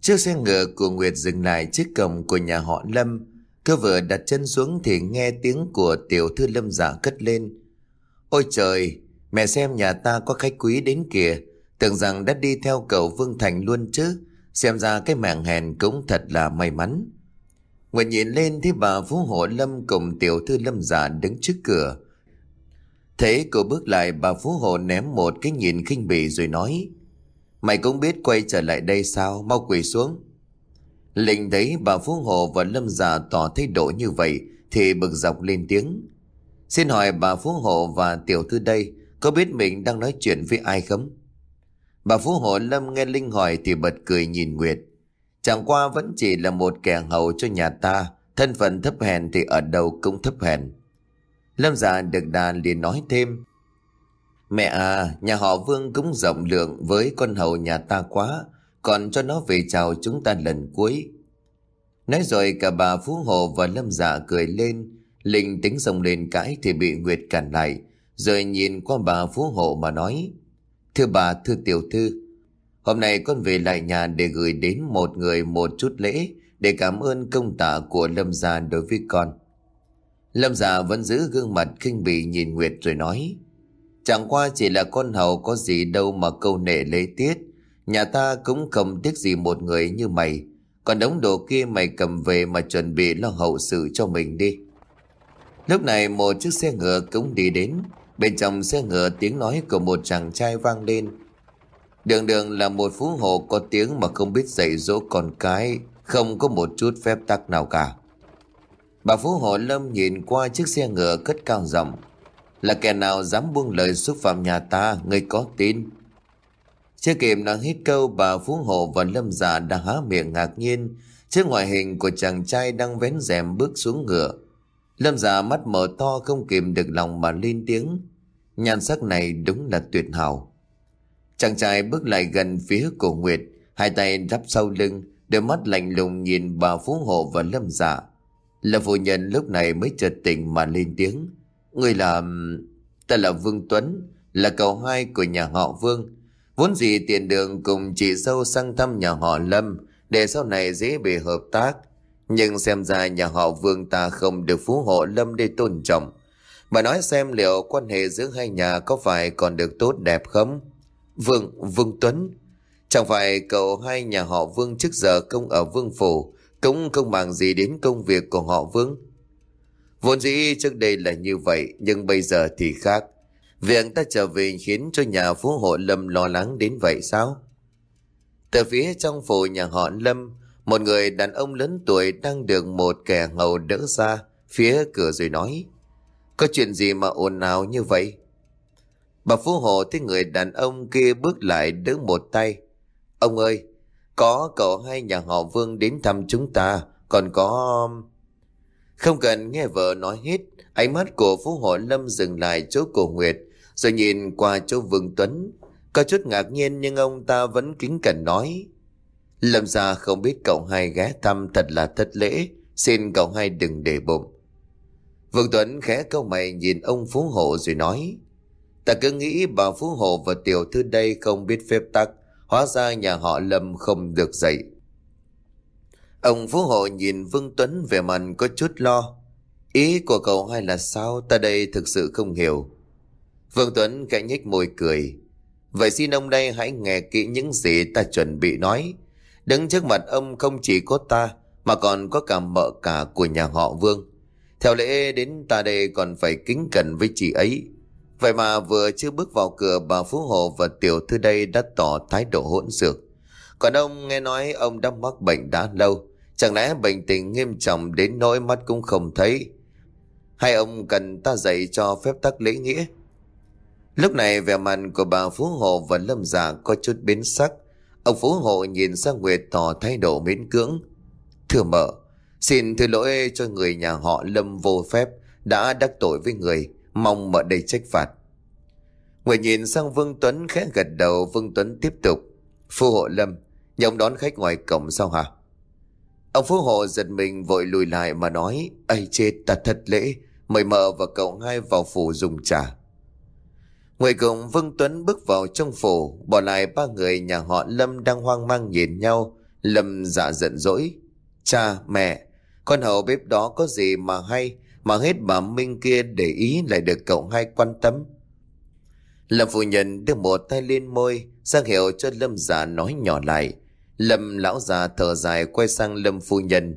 Chiếc xe ngựa của Nguyệt dừng lại trước cổng của nhà họ Lâm. Cứ vừa đặt chân xuống thì nghe tiếng của tiểu thư Lâm giả cất lên. Ôi trời, mẹ xem nhà ta có khách quý đến kìa. Tưởng rằng đã đi theo cậu Vương Thành luôn chứ. Xem ra cái mạng hèn cũng thật là may mắn. Nguyệt nhìn lên thấy bà Phú Hộ Lâm cùng tiểu thư Lâm giả đứng trước cửa. Thế cô bước lại bà Phú Hộ ném một cái nhìn khinh bỉ rồi nói. Mày cũng biết quay trở lại đây sao? Mau quỳ xuống. Linh thấy bà Phú Hộ và Lâm già tỏ thái độ như vậy Thì bực dọc lên tiếng. Xin hỏi bà Phú Hộ và tiểu thư đây, Có biết mình đang nói chuyện với ai không? Bà Phú Hộ Lâm nghe Linh hỏi Thì bật cười nhìn Nguyệt. Chẳng qua vẫn chỉ là một kẻ hầu cho nhà ta, Thân phận thấp hèn thì ở đâu cũng thấp hèn. Lâm già được đà liền nói thêm. Mẹ à, nhà họ Vương cũng rộng lượng với con hầu nhà ta quá, còn cho nó về chào chúng ta lần cuối. Nói rồi cả bà Phú Hồ và Lâm Dạ cười lên, Linh tính rồng lên cãi thì bị Nguyệt cản lại, rồi nhìn qua bà Phú Hộ mà nói, Thưa bà, thưa tiểu thư, hôm nay con về lại nhà để gửi đến một người một chút lễ để cảm ơn công tạ của Lâm Dạ đối với con. Lâm Dạ vẫn giữ gương mặt khinh bỉ nhìn Nguyệt rồi nói, Chẳng qua chỉ là con hầu có gì đâu mà câu nệ lễ tiết. Nhà ta cũng không tiếc gì một người như mày. Còn đống đồ kia mày cầm về mà chuẩn bị lo hậu sự cho mình đi. Lúc này một chiếc xe ngựa cũng đi đến. Bên trong xe ngựa tiếng nói của một chàng trai vang lên. Đường đường là một phú hộ có tiếng mà không biết dạy dỗ con cái, không có một chút phép tắc nào cả. Bà phú hộ lâm nhìn qua chiếc xe ngựa cất cao giọng là kẻ nào dám buông lời xúc phạm nhà ta Ngươi có tin Chưa kịp nói hết câu Bà Phú Hộ và Lâm Dạ đã há miệng ngạc nhiên Trước ngoại hình của chàng trai Đang vén rèm bước xuống ngựa Lâm già mắt mở to không kìm được lòng mà lên tiếng. Nhan sắc này đúng là tuyệt hảo. Chàng trai bước lại gần phía cổ Nguyệt, hai tay đắp sau lưng, đôi mắt lạnh lùng nhìn bà Phú Hộ và Lâm dạ. Lâm phụ nhân lúc này mới chợt tỉnh mà lên tiếng. Người là... Ta là Vương Tuấn, là cậu hai của nhà họ Vương. Vốn gì tiền đường cùng chị dâu sang thăm nhà họ Lâm để sau này dễ bị hợp tác. Nhưng xem ra nhà họ Vương ta không được phú hộ Lâm để tôn trọng. Bà nói xem liệu quan hệ giữa hai nhà có phải còn được tốt đẹp không? Vương, Vương Tuấn. Chẳng phải cậu hai nhà họ Vương trước giờ công ở Vương Phủ cũng không bằng gì đến công việc của họ Vương. Vốn dĩ trước đây là như vậy nhưng bây giờ thì khác. Việc ta trở về khiến cho nhà phú hộ Lâm lo lắng đến vậy sao? Từ phía trong phủ nhà họ Lâm, một người đàn ông lớn tuổi đang được một kẻ hầu đỡ ra phía cửa rồi nói. Có chuyện gì mà ồn ào như vậy? Bà Phú Hộ thấy người đàn ông kia bước lại đỡ một tay. Ông ơi, có cậu hai nhà họ Vương đến thăm chúng ta, còn có... Không cần nghe vợ nói hết, ánh mắt của Phú Hộ Lâm dừng lại chỗ cổ Nguyệt, rồi nhìn qua chỗ Vương Tuấn. Có chút ngạc nhiên nhưng ông ta vẫn kính cẩn nói. Lâm ra không biết cậu hai ghé thăm thật là thất lễ, xin cậu hai đừng để bụng. Vương Tuấn khẽ câu mày nhìn ông Phú Hộ rồi nói. Ta cứ nghĩ bà Phú Hộ và tiểu thư đây không biết phép tắc, hóa ra nhà họ Lâm không được dạy. Ông Phú Hộ nhìn Vương Tuấn về mặt có chút lo. Ý của cậu hay là sao ta đây thực sự không hiểu. Vương Tuấn cạnh nhếch môi cười. Vậy xin ông đây hãy nghe kỹ những gì ta chuẩn bị nói. Đứng trước mặt ông không chỉ có ta, mà còn có cả mợ cả của nhà họ Vương. Theo lễ đến ta đây còn phải kính cẩn với chị ấy. Vậy mà vừa chưa bước vào cửa, bà Phú Hộ và tiểu thư đây đã tỏ thái độ hỗn xược. Còn ông nghe nói ông đã mắc bệnh đã lâu. Chẳng lẽ bệnh tình nghiêm trọng đến nỗi mắt cũng không thấy. Hay ông cần ta dạy cho phép tắc lễ nghĩa? Lúc này vẻ mặt của bà Phú Hộ và Lâm Giả có chút biến sắc. Ông Phú Hộ nhìn sang Nguyệt tỏ thái độ miễn cưỡng. Thưa mợ, xin thứ lỗi cho người nhà họ Lâm vô phép đã đắc tội với người, mong mợ đây trách phạt. Nguyệt nhìn sang Vương Tuấn khẽ gật đầu, Vương Tuấn tiếp tục. Phú Hộ Lâm, nhà đón khách ngoài cổng sao hả? Ông Phú Hộ giật mình vội lùi lại mà nói, Ây chết, ta thật lễ, mời mợ và cậu hai vào phủ dùng trà. Người cùng Vương Tuấn bước vào trong phủ, bỏ lại ba người nhà họ Lâm đang hoang mang nhìn nhau. Lâm dạ giận dỗi. Cha, mẹ, con hầu bếp đó có gì mà hay, mà hết bà Minh kia để ý lại được cậu hai quan tâm. Lâm phụ nhân đưa một tay lên môi, sang hiệu cho Lâm già nói nhỏ lại. Lâm lão già thở dài quay sang Lâm phu nhân.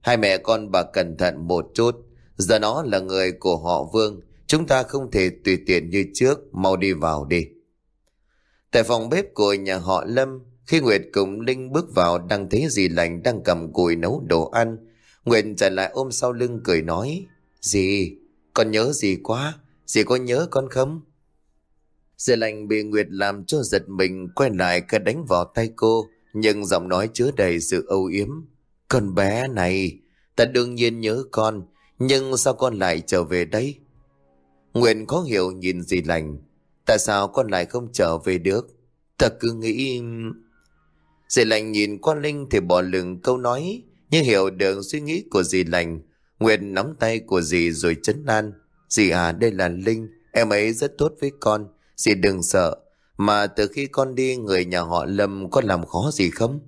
Hai mẹ con bà cẩn thận một chút, giờ nó là người của họ Vương, Chúng ta không thể tùy tiện như trước, mau đi vào đi. Tại phòng bếp của nhà họ Lâm, khi Nguyệt cùng Linh bước vào đang thấy dì lành đang cầm cùi nấu đồ ăn. Nguyệt trở lại ôm sau lưng cười nói, Dì, con nhớ gì quá, dì có nhớ con không? Dì lành bị Nguyệt làm cho giật mình quay lại cái đánh vào tay cô, nhưng giọng nói chứa đầy sự âu yếm. Con bé này, ta đương nhiên nhớ con, nhưng sao con lại trở về đây? Nguyện khó hiểu nhìn dì lành. Tại sao con lại không trở về được? Ta cứ nghĩ... Dì lành nhìn con Linh thì bỏ lừng câu nói, nhưng hiểu được suy nghĩ của dì lành. Nguyện nắm tay của dì rồi chấn an. Dì à, đây là Linh, em ấy rất tốt với con. Dì đừng sợ, mà từ khi con đi người nhà họ Lâm có làm khó gì không?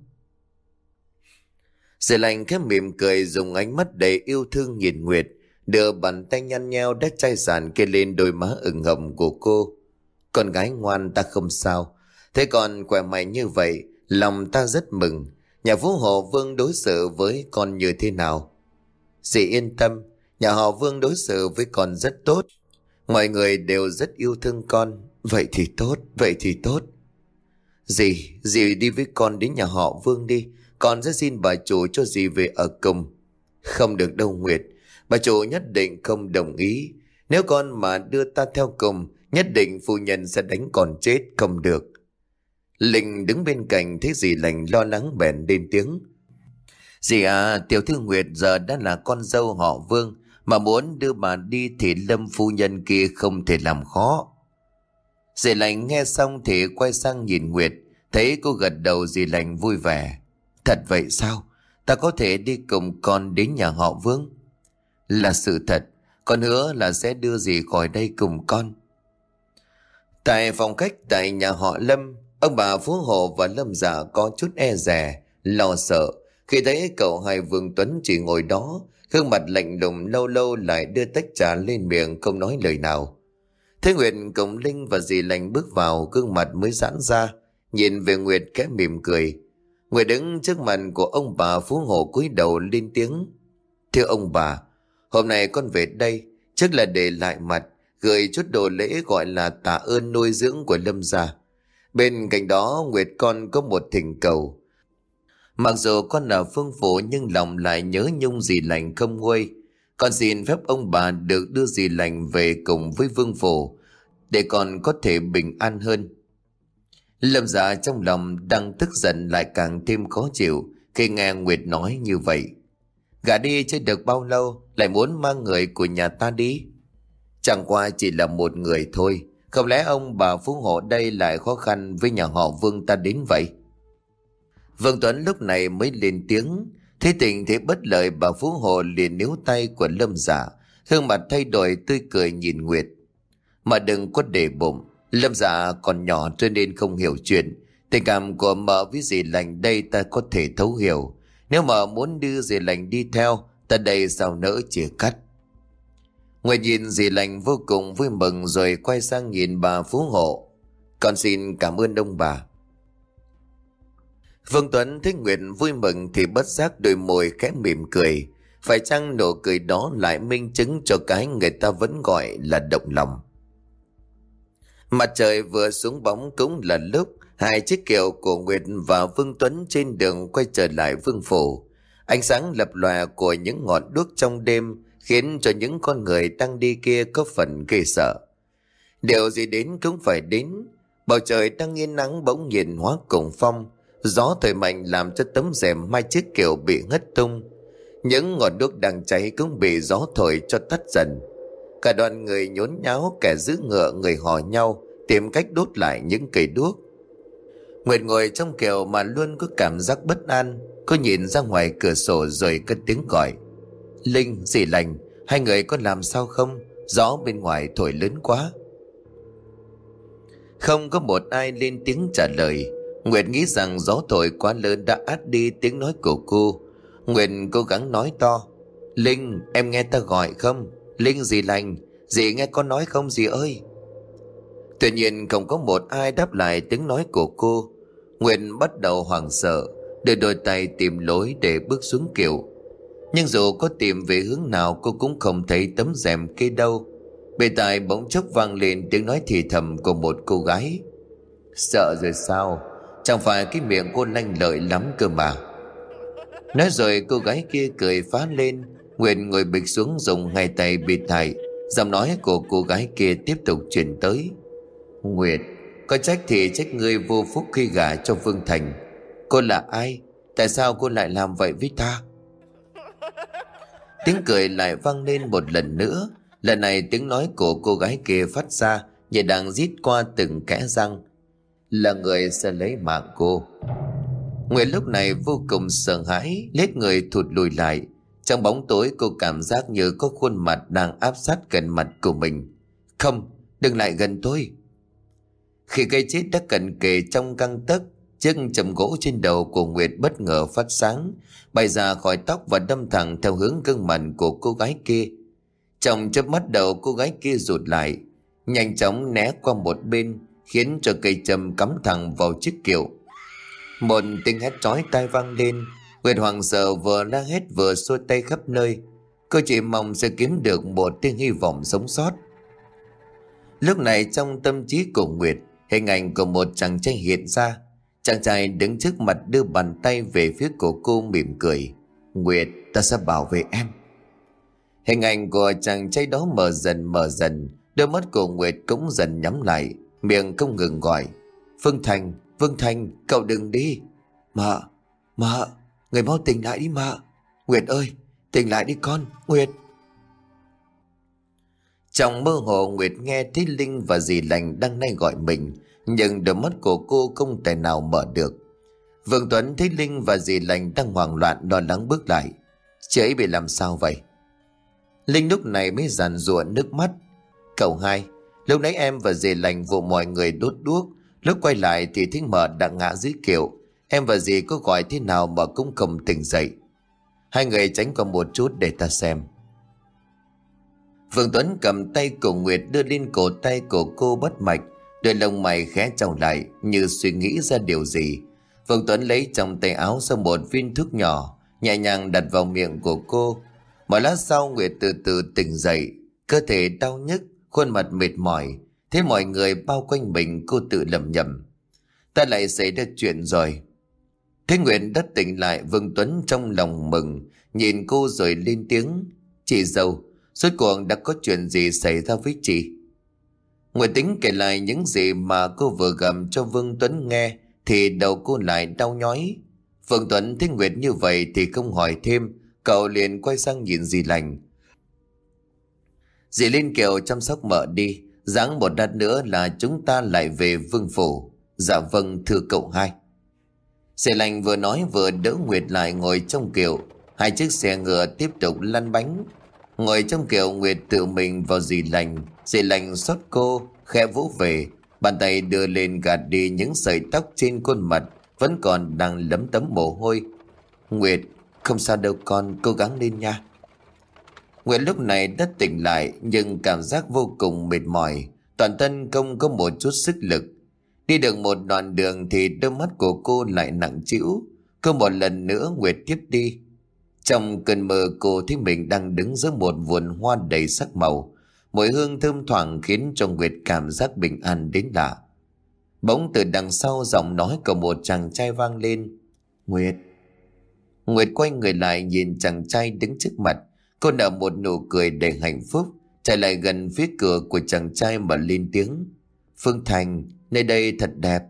Dì lành khép mỉm cười dùng ánh mắt đầy yêu thương nhìn Nguyệt đưa bàn tay nhăn nheo đắt chai sàn kia lên đôi má ửng hồng của cô. Con gái ngoan ta không sao. Thế còn khỏe mạnh như vậy, lòng ta rất mừng. Nhà vũ hộ vương đối xử với con như thế nào? Dì yên tâm, nhà họ vương đối xử với con rất tốt. Mọi người đều rất yêu thương con. Vậy thì tốt, vậy thì tốt. Dì, dì đi với con đến nhà họ vương đi. Con sẽ xin bà chủ cho dì về ở cùng. Không được đâu Nguyệt, Bà chủ nhất định không đồng ý. Nếu con mà đưa ta theo cùng, nhất định phu nhân sẽ đánh con chết không được. Linh đứng bên cạnh thấy dì lành lo lắng bèn lên tiếng. Dì à, tiểu thư Nguyệt giờ đã là con dâu họ Vương, Mà muốn đưa bà đi thì Lâm phu nhân kia không thể làm khó. Dì lành nghe xong thì quay sang nhìn Nguyệt, thấy cô gật đầu dì lành vui vẻ. Thật vậy sao? Ta có thể đi cùng con đến nhà họ Vương? Là sự thật, con hứa là sẽ đưa dì khỏi đây cùng con. Tại phòng khách tại nhà họ Lâm, ông bà Phú Hộ và Lâm Dạ có chút e rè, lo sợ khi thấy cậu hai Vương Tuấn chỉ ngồi đó, gương mặt lạnh lùng lâu lâu lại đưa tách trà lên miệng không nói lời nào. Thế Nguyệt cổng Linh và dì lành bước vào gương mặt mới giãn ra, nhìn về Nguyệt kẽ mỉm cười. Nguyệt đứng trước mặt của ông bà Phú Hộ cúi đầu lên tiếng. Thưa ông bà, hôm nay con về đây, chắc là để lại mặt, gửi chút đồ lễ gọi là tạ ơn nuôi dưỡng của Lâm gia. Bên cạnh đó Nguyệt con có một thỉnh cầu. Mặc dù con là phương phủ nhưng lòng lại nhớ nhung dì lành không nguôi. Con xin phép ông bà được đưa dì lành về cùng với vương phủ, để con có thể bình an hơn. Lâm dạ trong lòng đang tức giận lại càng thêm khó chịu khi nghe Nguyệt nói như vậy. Gả đi chưa được bao lâu, lại muốn mang người của nhà ta đi. Chẳng qua chỉ là một người thôi. Không lẽ ông bà Phú Hộ đây lại khó khăn với nhà họ Vương ta đến vậy? Vương Tuấn lúc này mới lên tiếng. Thế tình thế bất lợi bà Phú Hộ liền níu tay của Lâm giả. Gương mặt thay đổi tươi cười nhìn Nguyệt. Mà đừng có để bụng. Lâm giả còn nhỏ cho nên không hiểu chuyện. Tình cảm của mợ với dì lành đây ta có thể thấu hiểu. Nếu mà muốn đưa dì lành đi theo, ta đây sao nỡ chia cắt. Nguyệt nhìn dì lành vô cùng vui mừng rồi quay sang nhìn bà Phú Hộ. Con xin cảm ơn ông bà. Vương Tuấn thấy Nguyệt vui mừng thì bất giác đôi môi khẽ mỉm cười. Phải chăng nụ cười đó lại minh chứng cho cái người ta vẫn gọi là động lòng. Mặt trời vừa xuống bóng cũng là lúc hai chiếc kiệu của Nguyệt và Vương Tuấn trên đường quay trở lại vương phủ. Ánh sáng lập lòe của những ngọn đuốc trong đêm khiến cho những con người đang đi kia có phần ghê sợ. Điều gì đến cũng phải đến. Bầu trời đang yên nắng bỗng nhiên hóa cùng phong. Gió thổi mạnh làm cho tấm rèm mai chiếc kiệu bị ngất tung. Những ngọn đuốc đang cháy cũng bị gió thổi cho tắt dần. Cả đoàn người nhốn nháo kẻ giữ ngựa người hò nhau tìm cách đốt lại những cây đuốc. Nguyệt ngồi trong kiều mà luôn có cảm giác bất an. Cô nhìn ra ngoài cửa sổ rồi cất tiếng gọi. Linh, dì lành, hai người có làm sao không? Gió bên ngoài thổi lớn quá. Không có một ai lên tiếng trả lời. Nguyệt nghĩ rằng gió thổi quá lớn đã át đi tiếng nói của cô. Nguyệt cố gắng nói to. Linh, em nghe ta gọi không? Linh gì lành, dì nghe con nói không dì ơi? Tuy nhiên không có một ai đáp lại tiếng nói của cô. Nguyệt bắt đầu hoảng sợ, đưa đôi tay tìm lối để bước xuống kiệu. Nhưng dù có tìm về hướng nào cô cũng không thấy tấm rèm kia đâu. Bề tài bỗng chốc vang lên tiếng nói thì thầm của một cô gái. Sợ rồi sao? Chẳng phải cái miệng cô lanh lợi lắm cơ mà. Nói rồi cô gái kia cười phá lên. Nguyện ngồi bịch xuống dùng hai tay bịt lại. Giọng nói của cô gái kia tiếp tục chuyển tới. Nguyệt, có trách thì trách ngươi vô phúc khi gả cho Vương Thành. Cô là ai? Tại sao cô lại làm vậy với ta? Tiếng cười lại vang lên một lần nữa Lần này tiếng nói của cô gái kia phát ra Như đang rít qua từng kẽ răng là người sẽ lấy mạng cô. Nguyệt lúc này vô cùng sợ hãi Lết người thụt lùi lại. Trong bóng tối cô cảm giác như có khuôn mặt đang áp sát gần mặt của mình. Không, đừng lại gần tôi. Khi cây chết đã cận kề trong căng tấc Chiếc chầm gỗ trên đầu của Nguyệt bất ngờ phát sáng, bay ra khỏi tóc và đâm thẳng theo hướng gương mặt của cô gái kia. Trong chớp mắt đầu cô gái kia rụt lại, nhanh chóng né qua một bên, khiến cho cây châm cắm thẳng vào chiếc kiệu. Một tiếng hét chói tai vang lên, Nguyệt hoàng sợ vừa la hét vừa xua tay khắp nơi. Cô chỉ mong sẽ kiếm được một tiếng hy vọng sống sót. Lúc này trong tâm trí của Nguyệt, hình ảnh của một chàng trai hiện ra, Chàng trai đứng trước mặt đưa bàn tay về phía của cô mỉm cười. Nguyệt, ta sẽ bảo vệ em. Hình ảnh của chàng trai đó mở dần mở dần, đôi mắt của Nguyệt cũng dần nhắm lại, miệng không ngừng gọi. Phương Thành, Phương Thành, cậu đừng đi. Mợ, mợ, người mau tỉnh lại đi mợ. Nguyệt ơi, tỉnh lại đi con, Nguyệt. Trong mơ hồ Nguyệt nghe thấy Linh và dì lành đang nay gọi mình Nhưng đôi mắt của cô không thể nào mở được Vương Tuấn thấy Linh và dì lành đang hoảng loạn lo lắng bước lại Chị ấy bị làm sao vậy Linh lúc này mới giàn rụa nước mắt Cậu hai Lúc nãy em và dì lành vụ mọi người đốt đuốc. Lúc quay lại thì thích mở đã ngã dưới kiệu. Em và dì có gọi thế nào mà cũng không tỉnh dậy. Hai người tránh qua một chút để ta xem. Vương Tuấn cầm tay cổ Nguyệt đưa lên cổ tay của cô bất mạch, Đôi lông mày khẽ trao lại như suy nghĩ ra điều gì. Vương Tuấn lấy trong tay áo ra một viên thuốc nhỏ, Nhẹ nhàng đặt vào miệng của cô. Một lát sau Nguyệt từ từ tỉnh dậy, Cơ thể đau nhức Khuôn mặt mệt mỏi Thế mọi người bao quanh mình cô tự lầm nhầm Ta lại xảy ra chuyện rồi. Thế Nguyệt đất tỉnh lại Vương Tuấn trong lòng mừng, Nhìn cô rồi lên tiếng. Chị dâu, Suốt cuộc đã có chuyện gì xảy ra với chị? Nguyện tính kể lại những gì mà cô vừa gầm cho Vương Tuấn nghe, Thì đầu cô lại đau nhói. Vương Tuấn thấy Nguyệt như vậy thì không hỏi thêm, Cậu liền quay sang nhìn dì lành. Dì lên Kiều chăm sóc mợ đi Giáng một đắt nữa là chúng ta lại về vương phủ. Dạ vâng thưa cậu hai. Dì lành vừa nói vừa đỡ Nguyệt lại ngồi trong kiệu. Hai chiếc xe ngựa tiếp tục lăn bánh. Ngồi trong kiệu, Nguyệt tự mình vào dì lành. Dì lành xót cô, Khẽ vỗ về. Bàn tay đưa lên gạt đi những sợi tóc trên khuôn mặt, Vẫn còn đang lấm tấm mồ hôi. Nguyệt, Không sao đâu con, cố gắng lên nha. Nguyệt lúc này đã tỉnh lại, Nhưng cảm giác vô cùng mệt mỏi Toàn thân không có một chút sức lực Đi được một đoạn đường Thì đôi mắt của cô lại nặng trĩu Cứ một lần nữa Nguyệt tiếp đi trong cơn mơ, cô thấy mình đang đứng giữa một vườn hoa đầy sắc màu. Mùi hương thơm thoảng khiến cho Nguyệt cảm giác bình an đến lạ. Bỗng từ đằng sau giọng nói của một chàng trai vang lên. Nguyệt. Nguyệt quay người lại nhìn chàng trai đứng trước mặt. Cô nở một nụ cười đầy hạnh phúc. Chạy lại gần phía cửa của chàng trai mà lên tiếng. Phương Thành, nơi đây thật đẹp.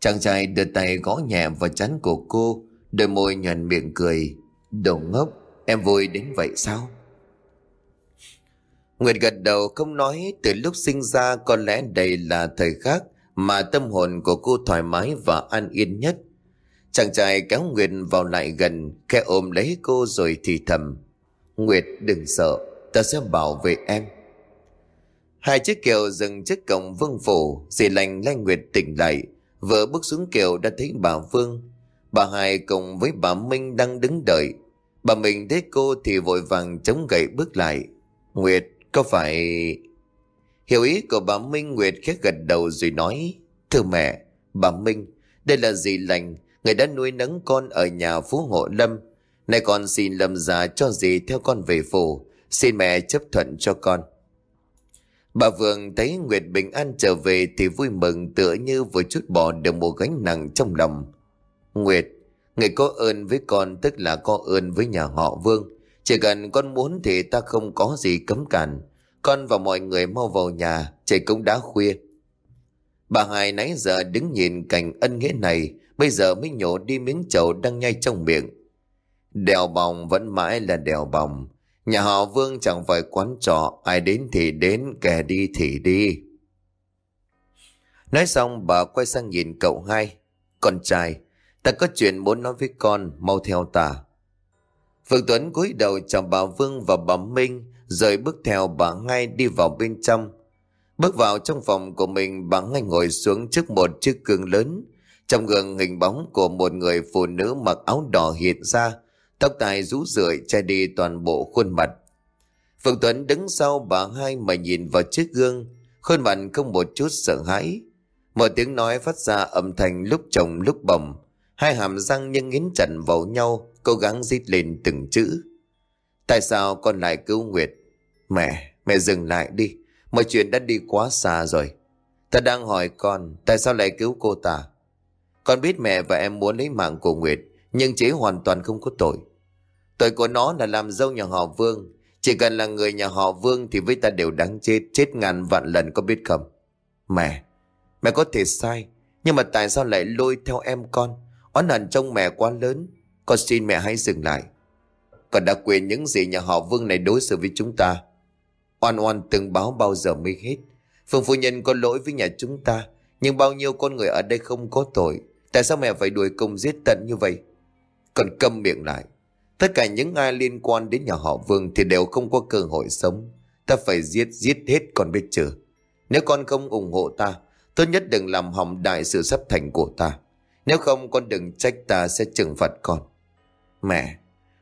Chàng trai đưa tay gõ nhẹ vào chắn của cô, đôi môi nhuận miệng cười. Đồ ngốc, em vui đến vậy sao? Nguyệt gật đầu không nói từ lúc sinh ra có lẽ đây là thời khắc mà tâm hồn của cô thoải mái và an yên nhất. Chàng trai kéo Nguyệt vào lại gần, khẽ ôm lấy cô rồi thì thầm. Nguyệt đừng sợ, ta sẽ bảo vệ em. Hai chiếc kiệu dừng trước cổng vương phủ, dì lành lanh Nguyệt tỉnh lại. Vừa bước xuống kiệu đã thấy bà Vương. Bà hai cùng với bà Minh đang đứng đợi. Bà mình thấy cô thì vội vàng chống gậy bước lại. Nguyệt, có phải... Hiểu ý của bà Minh Nguyệt khét gật đầu rồi nói. Thưa mẹ, bà Minh, đây là dì lành, người đã nuôi nấng con ở nhà Phú Hộ Lâm. Này con xin lâm già cho dì theo con về phủ, xin mẹ chấp thuận cho con. Bà Vương thấy Nguyệt bình an trở về thì vui mừng tựa như vừa chút bỏ được một gánh nặng trong lòng. Nguyệt, Người có ơn với con tức là có ơn với nhà họ Vương. Chỉ cần con muốn thì ta không có gì cấm cản. Con và mọi người mau vào nhà, trời cũng đã khuya. Bà Hai nãy giờ đứng nhìn cảnh ân nghĩa này, bây giờ mới nhổ đi miếng chầu đang nhai trong miệng. Đèo bòng vẫn mãi là đèo bòng. Nhà họ Vương chẳng phải quán trọ, ai đến thì đến, kẻ đi thì đi. Nói xong bà quay sang nhìn cậu hai. Con trai, Ta có chuyện muốn nói với con, mau theo ta. phương Tuấn cúi đầu chào bà Vương và bà Minh, rồi bước theo bà ngay đi vào bên trong. Bước vào trong phòng của mình, bà ngay ngồi xuống trước một chiếc gương lớn. Trong gương hình bóng của một người phụ nữ mặc áo đỏ hiện ra, tóc tai rũ rượi che đi toàn bộ khuôn mặt. Phương Tuấn đứng sau bà hai mà nhìn vào chiếc gương, khuôn mặt không một chút sợ hãi. Một tiếng nói phát ra âm thanh lúc chồng lúc bồng, Hai hàm răng nhưng nghiến chặt vào nhau, cố gắng rít lên từng chữ. Tại sao con lại cứu Nguyệt? Mẹ, mẹ dừng lại đi. Mọi chuyện đã đi quá xa rồi. Ta đang hỏi con, tại sao lại cứu cô ta? Con biết mẹ và em muốn lấy mạng của Nguyệt, nhưng chế hoàn toàn không có tội. Tội của nó là làm dâu nhà họ Vương. Chỉ cần là người nhà họ Vương thì với ta đều đáng chết, chết ngàn vạn lần có biết không? Mẹ, mẹ có thể sai, nhưng mà tại sao lại lôi theo em con? Oán hận trong mẹ quá lớn. Con xin mẹ hãy dừng lại. Con đã quên những gì nhà họ Vương này đối xử với chúng ta. Oan oan từng báo bao giờ mới hết. Phương phu nhân có lỗi với nhà chúng ta Nhưng bao nhiêu con người ở đây không có tội. Tại sao mẹ phải đuổi công giết tận như vậy? Còn câm miệng lại. Tất cả những ai liên quan đến nhà họ Vương Thì đều không có cơ hội sống. Ta phải giết giết hết con biết chưa? Nếu con không ủng hộ ta, Tốt nhất đừng làm hỏng đại sự sắp thành của ta. Nếu không, con đừng trách ta sẽ trừng phạt con. Mẹ,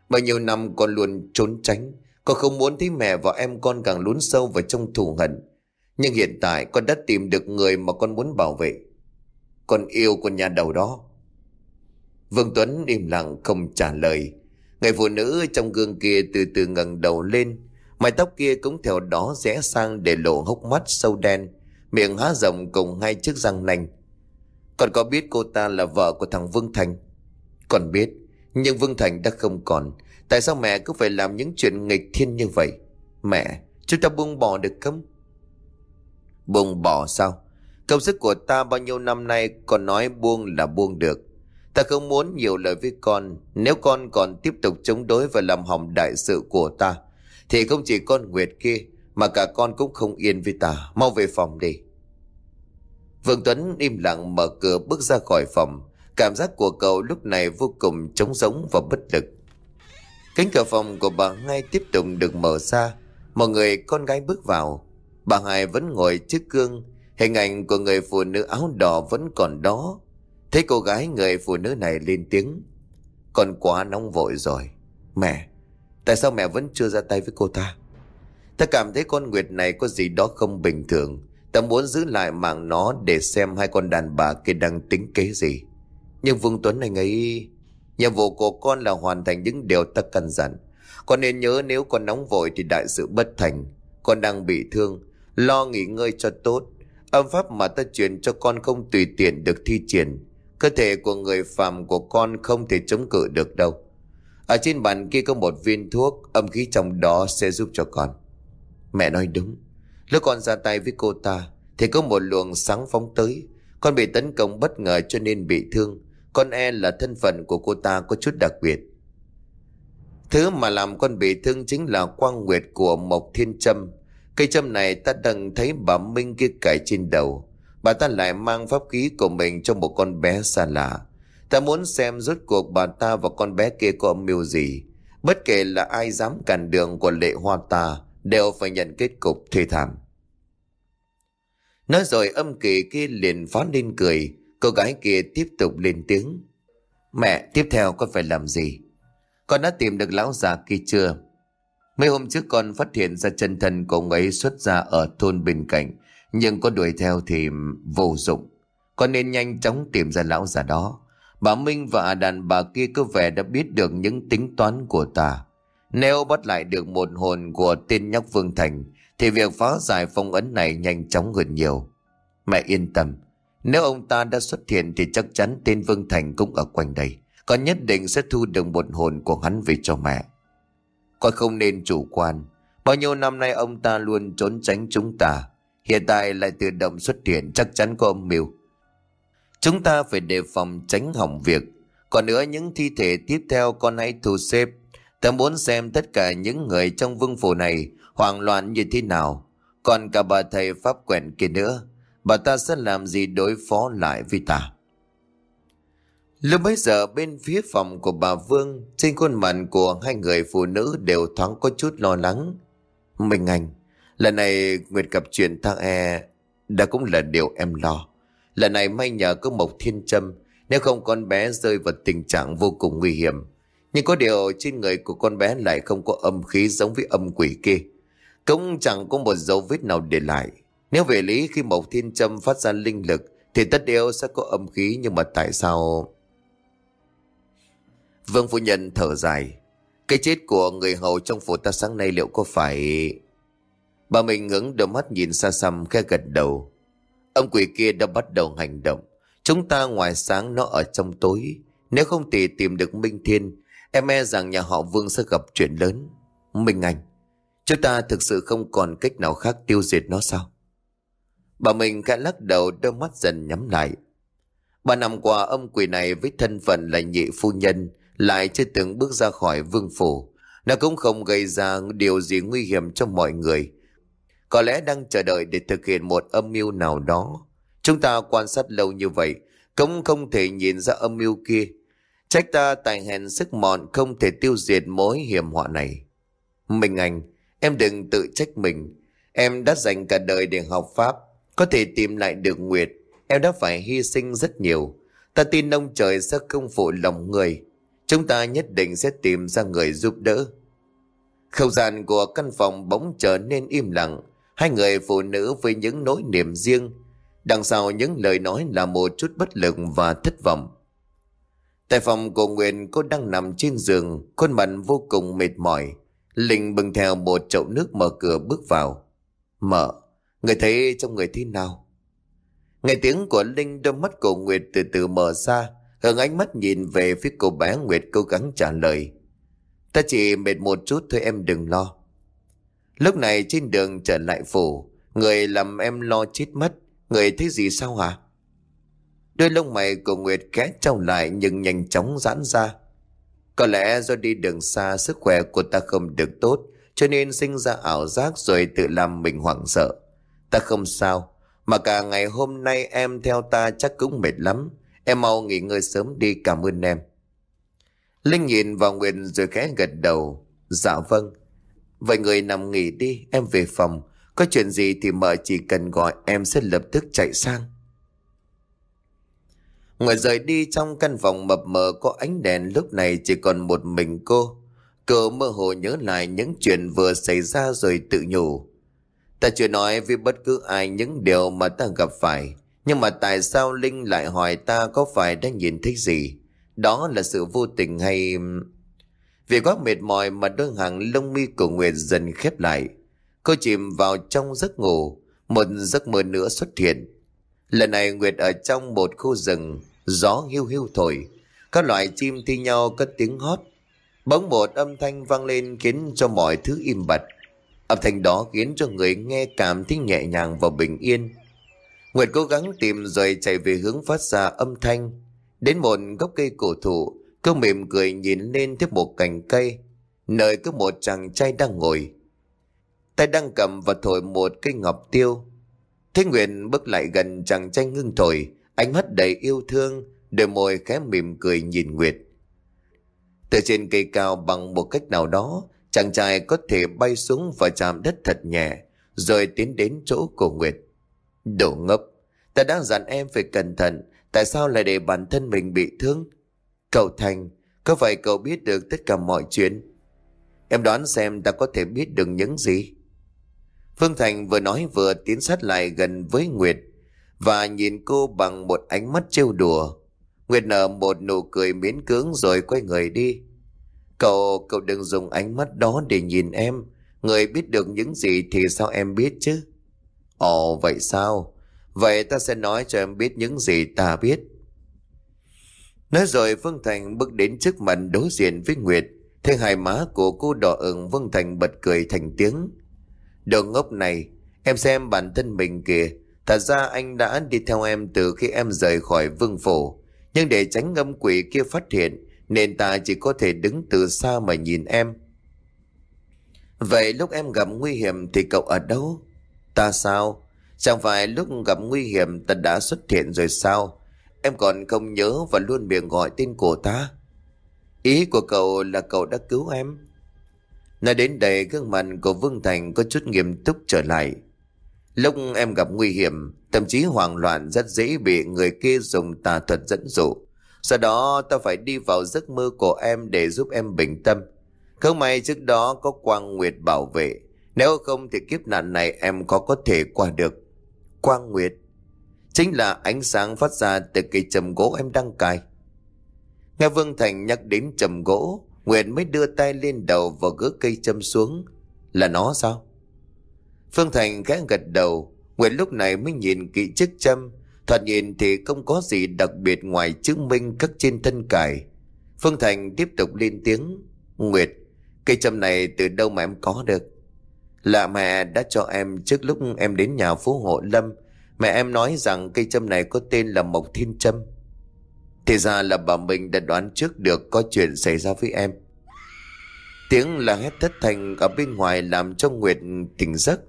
Bao nhiêu năm con luôn trốn tránh, Con không muốn thấy mẹ và em con càng lún sâu vào trong thù hận. Nhưng hiện tại con đã tìm được người mà con muốn bảo vệ. Con yêu con nhà đầu đó. Vương Tuấn im lặng không trả lời. Người phụ nữ trong gương kia từ từ ngẩng đầu lên. Mái tóc kia cũng theo đó rẽ sang để lộ hốc mắt sâu đen. Miệng há rộng cùng hai chiếc răng nanh Còn có biết cô ta là vợ của thằng Vương Thành? Còn biết, Nhưng Vương Thành đã không còn. Tại sao mẹ cứ phải làm những chuyện nghịch thiên như vậy? Mẹ, Chúng ta buông bỏ được không? Buông bỏ sao? Công sức của ta bao nhiêu năm nay Còn nói buông là buông được. Ta không muốn nhiều lời với con. Nếu con còn tiếp tục chống đối Và làm hỏng đại sự của ta, Thì không chỉ con Nguyệt kia, Mà cả con cũng không yên với ta. Mau về phòng đi. Vương Tuấn im lặng mở cửa bước ra khỏi phòng. Cảm giác của cậu lúc này vô cùng trống rỗng và bất lực. Cánh cửa phòng của bà ngay tiếp tục được mở ra. Một người, con gái bước vào. Bà Hai vẫn ngồi trước gương. Hình ảnh của người phụ nữ áo đỏ vẫn còn đó. Thấy cô gái người phụ nữ này lên tiếng Còn quá nóng vội rồi. Mẹ, Tại sao mẹ vẫn chưa ra tay với cô ta? Ta cảm thấy con Nguyệt này có gì đó không bình thường. Ta muốn giữ lại mạng nó Để xem hai con đàn bà kia đang tính kế gì. Nhưng Vương Tuấn anh ấy, Nhiệm vụ của con là hoàn thành những điều ta cần dặn. Con nên nhớ nếu con nóng vội Thì đại sự bất thành. Con đang bị thương, Lo nghỉ ngơi cho tốt. Âm pháp mà ta truyền cho con không tùy tiện được thi triển. Cơ thể của người phàm của con không thể chống cự được đâu. Ở trên bàn kia có một viên thuốc, âm khí trong đó sẽ giúp cho con. Mẹ nói đúng. Lúc con ra tay với cô ta, thì có một luồng sáng phóng tới. Con bị tấn công bất ngờ cho nên bị thương. Con e là thân phận của cô ta có chút đặc biệt. Thứ mà làm con bị thương chính là quang nguyệt của Mộc Thiên Trâm. Cây châm này ta đừng thấy bà Minh kia cài trên đầu. Bà ta lại mang pháp khí của mình cho một con bé xa lạ. Ta muốn xem rốt cuộc bà ta và con bé kia có âm mưu gì. Bất kể là ai dám cản đường của lệ hoa ta đều phải nhận kết cục thê thảm. Nói rồi âm kỳ kia liền phá lên cười. Cô gái kia tiếp tục lên tiếng. Mẹ, tiếp theo con phải làm gì? Con đã tìm được lão già kia chưa? Mấy hôm trước con phát hiện ra chân thân của ông ấy xuất ra ở thôn bên cạnh nhưng có đuổi theo thì vô dụng. Con nên nhanh chóng tìm ra lão già đó. Bà Minh và đàn bà kia có vẻ đã biết được những tính toán của ta. Nếu bắt lại được một hồn của tên nhóc Vương Thành, Thì việc phá giải phong ấn này nhanh chóng hơn nhiều. Mẹ yên tâm, Nếu ông ta đã xuất hiện thì chắc chắn tên Vương Thành cũng ở quanh đây. Con nhất định sẽ thu được một hồn của hắn về cho mẹ. Con không nên chủ quan. Bao nhiêu năm nay ông ta luôn trốn tránh chúng ta. Hiện tại lại tự động xuất hiện, chắc chắn có âm mưu. Chúng ta phải đề phòng tránh hỏng việc. Còn nữa, những thi thể tiếp theo con hãy thu xếp. Ta muốn xem tất cả những người trong vương phủ này hoảng loạn như thế nào. Còn cả bà thầy pháp quẹn kia nữa. Bà ta sẽ làm gì đối phó lại với ta. Lúc bấy giờ, bên phía phòng của bà Vương, Trên khuôn mặt của hai người phụ nữ đều thoáng có chút lo lắng Mình anh Lần này Nguyệt gặp chuyện thang e đã cũng là điều em lo. Lần này may nhờ có Mộc Thiên Trâm, nếu không con bé rơi vào tình trạng vô cùng nguy hiểm. Nhưng có điều trên người của con bé lại không có âm khí giống với âm quỷ kia. Cũng chẳng có một dấu vết nào để lại. Nếu về lý khi Mộc Thiên Trâm phát ra linh lực, thì tất yếu sẽ có âm khí, nhưng mà tại sao... Vương Phu Nhân thở dài. Cái chết của người hầu trong phủ ta sáng nay liệu có phải... Bà mình ngưỡng đôi mắt nhìn xa xăm khe gật đầu. Ông quỷ kia đã bắt đầu hành động. Chúng ta ngoài sáng nó ở trong tối. Nếu không thì tìm được Minh Thiên, em e rằng nhà họ Vương sẽ gặp chuyện lớn. Minh Anh, chúng ta thực sự không còn cách nào khác tiêu diệt nó sao? Bà mình khẽ lắc đầu đôi mắt dần nhắm lại. Ba năm qua ông quỷ này với thân phận là nhị phu nhân lại chưa từng bước ra khỏi vương phủ. Nó cũng không gây ra điều gì nguy hiểm cho mọi người có lẽ đang chờ đợi để thực hiện một âm mưu nào đó. Chúng ta quan sát lâu như vậy, cũng không thể nhìn ra âm mưu kia. Trách ta tài hèn sức mọn không thể tiêu diệt mối hiểm họa này. mình Anh, em đừng tự trách mình. Em đã dành cả đời để học Pháp. Có thể tìm lại được Nguyệt. Em đã phải hy sinh rất nhiều. Ta tin ông trời sẽ không phụ lòng người. Chúng ta nhất định sẽ tìm ra người giúp đỡ. Không gian của căn phòng bỗng trở nên im lặng. Hai người phụ nữ với những nỗi niềm riêng. Đằng sau những lời nói là một chút bất lực và thất vọng. Tại phòng của Nguyên cô đang nằm trên giường, khuôn mặt vô cùng mệt mỏi. Linh bưng theo một chậu nước mở cửa bước vào. Mở, người thấy trong người thế nào? Nghe tiếng của Linh đôi mắt của Nguyệt từ từ mở ra, hướng ánh mắt nhìn về phía cô bé Nguyệt cố gắng trả lời. Ta chỉ mệt một chút thôi em đừng lo. Lúc này trên đường trở lại phủ, người làm em lo chết mất, người thấy gì sao hả? Đôi lông mày của Nguyệt khẽ trao lại nhưng nhanh chóng giãn ra. Có lẽ do đi đường xa sức khỏe của ta không được tốt cho nên sinh ra ảo giác rồi tự làm mình hoảng sợ. Ta không sao, mà cả ngày hôm nay em theo ta chắc cũng mệt lắm. Em mau nghỉ ngơi sớm đi cảm ơn em. Linh nhìn vào Nguyệt rồi khẽ gật đầu. Dạ vâng. Vậy người nằm nghỉ đi, em về phòng. Có chuyện gì thì mợ chỉ cần gọi em sẽ lập tức chạy sang. Ngoài rời đi trong căn phòng mập mờ có ánh đèn lúc này chỉ còn một mình cô. Cô mơ hồ nhớ lại những chuyện vừa xảy ra rồi tự nhủ. Ta chưa nói với bất cứ ai những điều mà ta gặp phải. Nhưng mà tại sao Linh lại hỏi ta có phải đã nhìn thấy gì? Đó là sự vô tình hay... Vì quá mệt mỏi mà đôi hàng lông mi của Nguyệt dần khép lại. Cô chìm vào trong giấc ngủ. Một giấc mơ nữa xuất hiện. Lần này Nguyệt ở trong một khu rừng gió hiu hiu thổi, các loại chim thi nhau cất tiếng hót. Bỗng một âm thanh vang lên khiến cho mọi thứ im bặt. Âm thanh đó khiến cho người nghe cảm thấy nhẹ nhàng và bình yên. Nguyệt cố gắng tìm rồi chạy về hướng phát ra âm thanh. Đến một gốc cây cổ thụ, cô mỉm cười nhìn lên tiếp một cành cây, nơi có một chàng trai đang ngồi. Tay đang cầm và thổi một cây ngọc tiêu. Thế Nguyệt bước lại gần chàng trai ngưng thổi, Ánh mắt đầy yêu thương, đôi môi khẽ mỉm cười nhìn Nguyệt. Từ trên cây cao bằng một cách nào đó, chàng trai có thể bay xuống và chạm đất thật nhẹ, rồi tiến đến chỗ của Nguyệt. Đồ ngốc, ta đang dặn em phải cẩn thận, tại sao lại để bản thân mình bị thương? Cậu Thành, có phải cậu biết được tất cả mọi chuyện? Em đoán xem ta có thể biết được những gì? Phương Thành vừa nói vừa tiến sát lại gần với Nguyệt, và nhìn cô bằng một ánh mắt trêu đùa. Nguyệt nở một nụ cười miễn cưỡng rồi quay người đi. Cậu, cậu đừng dùng ánh mắt đó để nhìn em. Người biết được những gì thì sao em biết chứ? Ồ, vậy sao? Vậy ta sẽ nói cho em biết những gì ta biết. Nói rồi Phương Thành bước đến trước mặt đối diện với Nguyệt. Thấy hai má của cô đỏ ửng Phương Thành bật cười thành tiếng. Đồ ngốc này, em xem bản thân mình kìa. Thật ra anh đã đi theo em từ khi em rời khỏi vương phủ. Nhưng để tránh âm quỷ kia phát hiện, nên ta chỉ có thể đứng từ xa mà nhìn em. Vậy lúc em gặp nguy hiểm thì cậu ở đâu? Ta sao? Chẳng phải lúc gặp nguy hiểm ta đã xuất hiện rồi sao? Em còn không nhớ và luôn miệng gọi tên của ta. Ý của cậu là cậu đã cứu em. Nói đến đây gương mặt của Vương Thành có chút nghiêm túc trở lại. Lúc em gặp nguy hiểm, thậm chí hoảng loạn rất dễ bị người kia dùng tà thuật dẫn dụ. Sau đó ta phải đi vào giấc mơ của em để giúp em bình tâm. Không may trước đó có Quang Nguyệt bảo vệ. Nếu không thì kiếp nạn này em có có thể qua được. Quang Nguyệt chính là ánh sáng phát ra từ cây trầm gỗ em đang cài. Nghe Vương Thành nhắc đến trầm gỗ, Nguyệt mới đưa tay lên đầu và gỡ cây châm xuống. Là nó sao? Phương Thành khẽ gật đầu, Nguyệt lúc này mới nhìn kỹ chiếc châm, thoạt nhìn thì không có gì đặc biệt ngoài chứng minh cất trên thân cài. Phương Thành tiếp tục lên tiếng, Nguyệt, cây châm này từ đâu mà em có được? Là mẹ đã cho em trước lúc em đến nhà phú hộ Lâm, mẹ em nói rằng cây châm này có tên là Mộc Thiên Châm. Thì ra là bà mình đã đoán trước được có chuyện xảy ra với em. Tiếng là hét thất thành ở bên ngoài làm cho Nguyệt tỉnh giấc.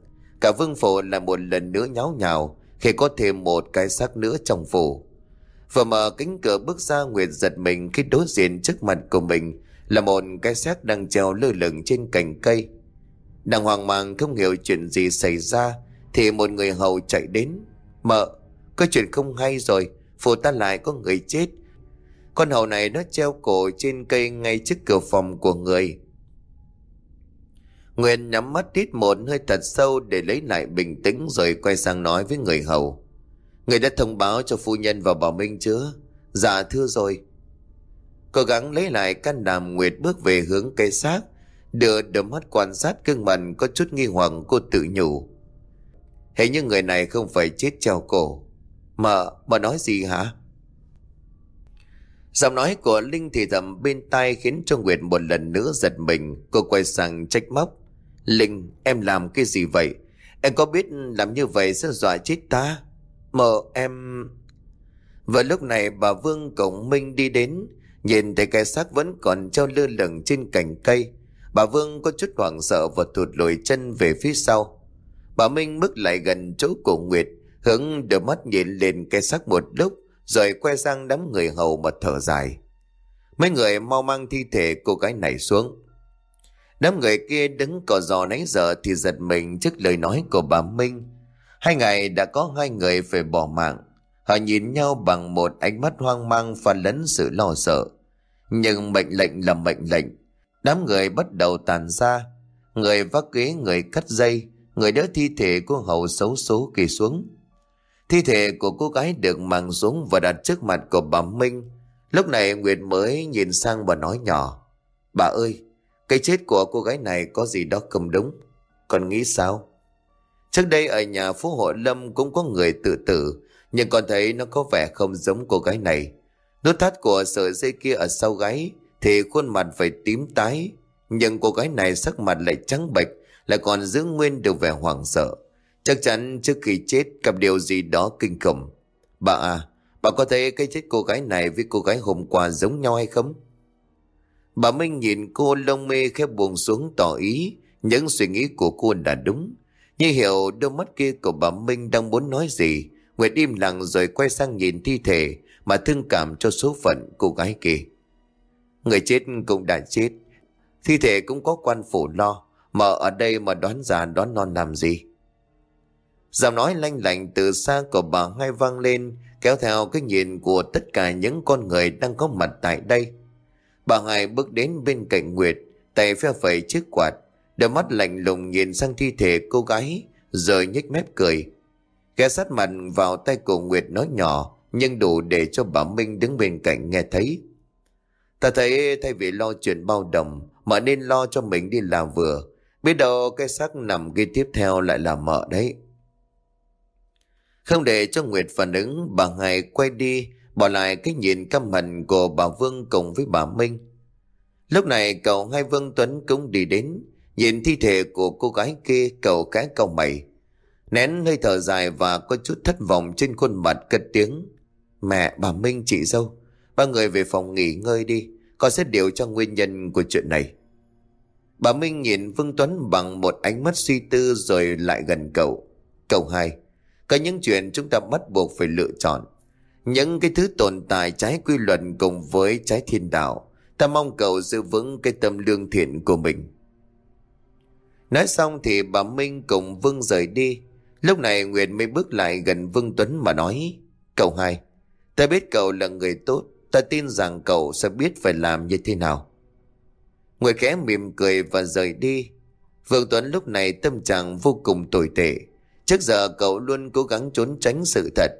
Cả vương phủ lại một lần nữa nháo nhào, Khi có thêm một cái xác nữa trong phủ Vừa mở cánh cửa bước ra, Nguyệt giật mình khi đối diện trước mặt của mình Là một cái xác đang treo lơ lửng trên cành cây Đang hoang mang không hiểu chuyện gì xảy ra, Thì một người hầu chạy đến Mợ, có chuyện không hay rồi Phủ ta lại có người chết Con hầu này nó treo cổ trên cây ngay trước cửa phòng của người Nguyên nhắm mắt hít một hơi thật sâu để lấy lại bình tĩnh rồi quay sang nói với người hầu. Người đã thông báo cho phu nhân và bảo Minh chưa? Dạ thưa rồi. Cố gắng lấy lại can đảm Nguyệt bước về hướng cây xác, đưa đôi mắt quan sát gương mặt có chút nghi hoặc cô tự nhủ. Hình như người này không phải chết treo cổ. Mà, mợ nói gì hả? Giọng nói của Linh thì thầm bên tai khiến cho Nguyệt một lần nữa giật mình. Cô quay sang trách móc. Linh, em làm cái gì vậy? Em có biết làm như vậy sẽ dọa chết ta? Mợ em... Và lúc này bà Vương Cổng Minh đi đến, nhìn thấy cái xác vẫn còn treo lơ lửng trên cành cây. Bà Vương có chút hoảng sợ và thụt lùi chân về phía sau. Bà Minh bước lại gần chỗ cổ Nguyệt, hướng đôi mắt nhìn lên cái xác một lúc, rồi quay sang đám người hầu mà thở dài. Mấy người mau mang thi thể cô gái này xuống. Đám người kia đứng cò giò nãy giờ thì giật mình trước lời nói của bà Minh. Hai ngày đã có hai người phải bỏ mạng. Họ nhìn nhau bằng một ánh mắt hoang mang và lẫn sự lo sợ. Nhưng mệnh lệnh là mệnh lệnh. Đám người bắt đầu tàn ra. Người vác ghế, người cắt dây, người đỡ thi thể của hậu xấu số kỳ xuống. Thi thể của cô gái được mang xuống và đặt trước mặt của bà Minh. Lúc này Nguyệt mới nhìn sang và nói nhỏ. Bà ơi, cái chết của cô gái này có gì đó không đúng. Con nghĩ sao? Trước đây ở nhà phú hộ lâm cũng có người tự tử, nhưng con thấy nó có vẻ không giống cô gái này. Nút thắt của sợi dây kia ở sau gáy thì khuôn mặt phải tím tái, nhưng cô gái này sắc mặt lại trắng bệch, lại còn giữ nguyên được vẻ hoảng sợ. Chắc chắn trước khi chết gặp điều gì đó kinh khủng. Bà à, bà có thấy cái chết cô gái này với cô gái hôm qua giống nhau hay không? Bà Minh nhìn cô lông mê khép buồn xuống tỏ ý những suy nghĩ của cô là đúng. Như hiểu đôi mắt kia của bà Minh đang muốn nói gì. Nguyệt im lặng rồi quay sang nhìn thi thể mà thương cảm cho số phận cô gái kia. Người chết cũng đã chết. Thi thể cũng có quan phủ lo. Mà ở đây mà đoán già đoán non làm gì? Giọng nói lanh lạnh từ xa của bà hai vang lên kéo theo cái nhìn của tất cả những con người đang có mặt tại đây. Bà hai bước đến bên cạnh Nguyệt, tay phe phẩy chiếc quạt, đôi mắt lạnh lùng nhìn sang thi thể cô gái, rồi nhếch mép cười. Ghé sát mặt vào tay của Nguyệt nói nhỏ, nhưng đủ để cho bà Minh đứng bên cạnh nghe thấy. Ta thấy thay vì lo chuyện bao đồng, mà nên lo cho mình đi làm vừa. Biết đâu cái xác nằm ghi tiếp theo lại là mợ đấy. Không để cho Nguyệt phản ứng, bà Hải quay đi, bỏ lại cái nhìn căm hận của bà Vương cùng với bà Minh. Lúc này cậu hai Vương Tuấn cũng đi đến, nhìn thi thể của cô gái kia cậu cái cau mày. Nén hơi thở dài và có chút thất vọng trên khuôn mặt cất tiếng. Mẹ, bà Minh, chị dâu, ba người về phòng nghỉ ngơi đi, con sẽ điều cho nguyên nhân của chuyện này. Bà Minh nhìn Vương Tuấn bằng một ánh mắt suy tư rồi lại gần cậu. Cậu hai, có những chuyện chúng ta bắt buộc phải lựa chọn. Những cái thứ tồn tại trái quy luật cùng với trái thiên đạo, ta mong cậu giữ vững cái tâm lương thiện của mình. Nói xong thì bà Minh cùng Vương rời đi. Lúc này Nguyệt mới bước lại gần Vương Tuấn mà nói, Cậu hai, ta biết cậu là người tốt, ta tin rằng cậu sẽ biết phải làm như thế nào. Nguyệt khẽ mỉm cười và rời đi. Vương Tuấn lúc này tâm trạng vô cùng tồi tệ. Trước giờ cậu luôn cố gắng trốn tránh sự thật.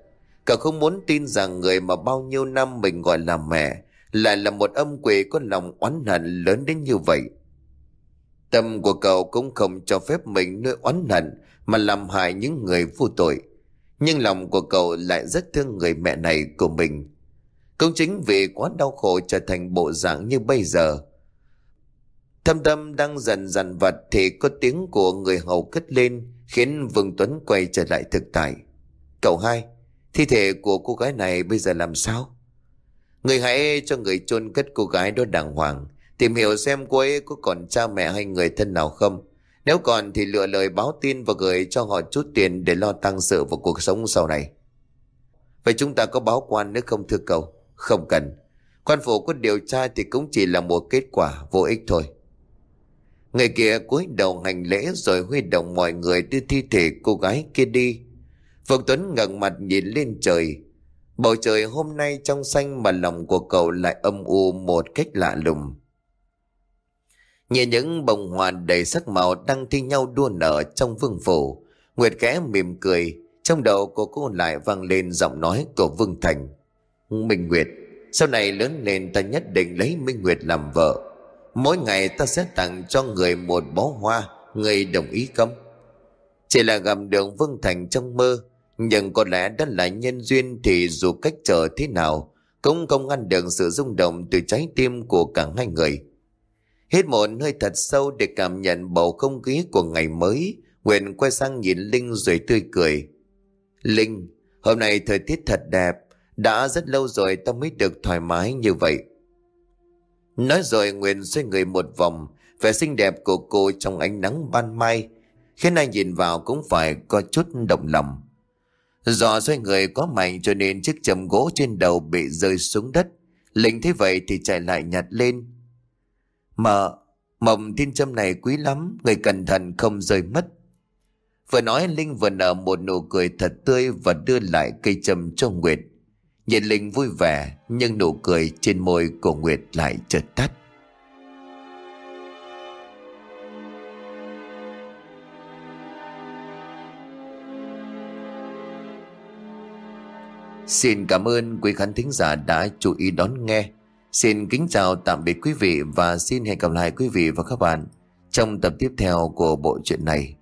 Cậu không muốn tin rằng người mà bao nhiêu năm mình gọi là mẹ lại là một âm quỷ có lòng oán hận lớn đến như vậy. Tâm của cậu cũng không cho phép mình nuôi oán hận mà làm hại những người vô tội. Nhưng lòng của cậu lại rất thương người mẹ này của mình. Cũng chính vì quá đau khổ trở thành bộ dạng như bây giờ. Thâm tâm đang dần dần vật thì có tiếng của người hầu cất lên khiến Vương Tuấn quay trở lại thực tại. Cậu hai, Thi thể của cô gái này bây giờ làm sao? Người hãy cho người chôn cất cô gái đó đàng hoàng. Tìm hiểu xem cô ấy có còn cha mẹ hay người thân nào không. Nếu còn thì lựa lời báo tin và gửi cho họ chút tiền để lo tăng sự vào cuộc sống sau này. Vậy chúng ta có báo quan nữa không thưa cậu? Không cần. Quan phủ có điều tra thì cũng chỉ là một kết quả vô ích thôi. Người kia cúi đầu hành lễ rồi huy động mọi người đưa thi thể cô gái kia đi. Phương Tuấn ngẩng mặt nhìn lên trời. Bầu trời hôm nay trong xanh mà lòng của cậu lại âm u một cách lạ lùng. Nhìn những bông hoa đầy sắc màu đang thi nhau đua nở trong vương phủ. Nguyệt kẽ mỉm cười, trong đầu của cô lại vang lên giọng nói của Vương Thành. Minh Nguyệt, sau này lớn lên ta nhất định lấy Minh Nguyệt làm vợ. Mỗi ngày ta sẽ tặng cho người một bó hoa, người đồng ý không? Chỉ là gặp đường Vương Thành trong mơ, nhưng có lẽ đã là nhân duyên thì dù cách trở thế nào, cũng không ngăn được sự rung động từ trái tim của cả hai người. Hít một hơi thật sâu để cảm nhận bầu không khí của ngày mới, Nguyện quay sang nhìn Linh rồi tươi cười. Linh, hôm nay thời tiết thật đẹp, đã rất lâu rồi ta mới được thoải mái như vậy. Nói rồi Nguyên xoay người một vòng, vẻ xinh đẹp của cô trong ánh nắng ban mai, khiến anh nhìn vào cũng phải có chút động lòng. Do xoay người quá mạnh cho nên chiếc chầm gỗ trên đầu bị rơi xuống đất. Linh thấy vậy thì chạy lại nhặt lên. Mợ, mộng thiên châm này quý lắm, người cẩn thận không rơi mất. Vừa nói Linh vừa nở một nụ cười thật tươi và đưa lại cây châm cho Nguyệt. Nhìn Linh vui vẻ, nhưng nụ cười trên môi của Nguyệt lại chợt tắt. Xin cảm ơn quý khán thính giả đã chú ý đón nghe. Xin kính chào tạm biệt quý vị và xin hẹn gặp lại quý vị và các bạn trong tập tiếp theo của bộ truyện này.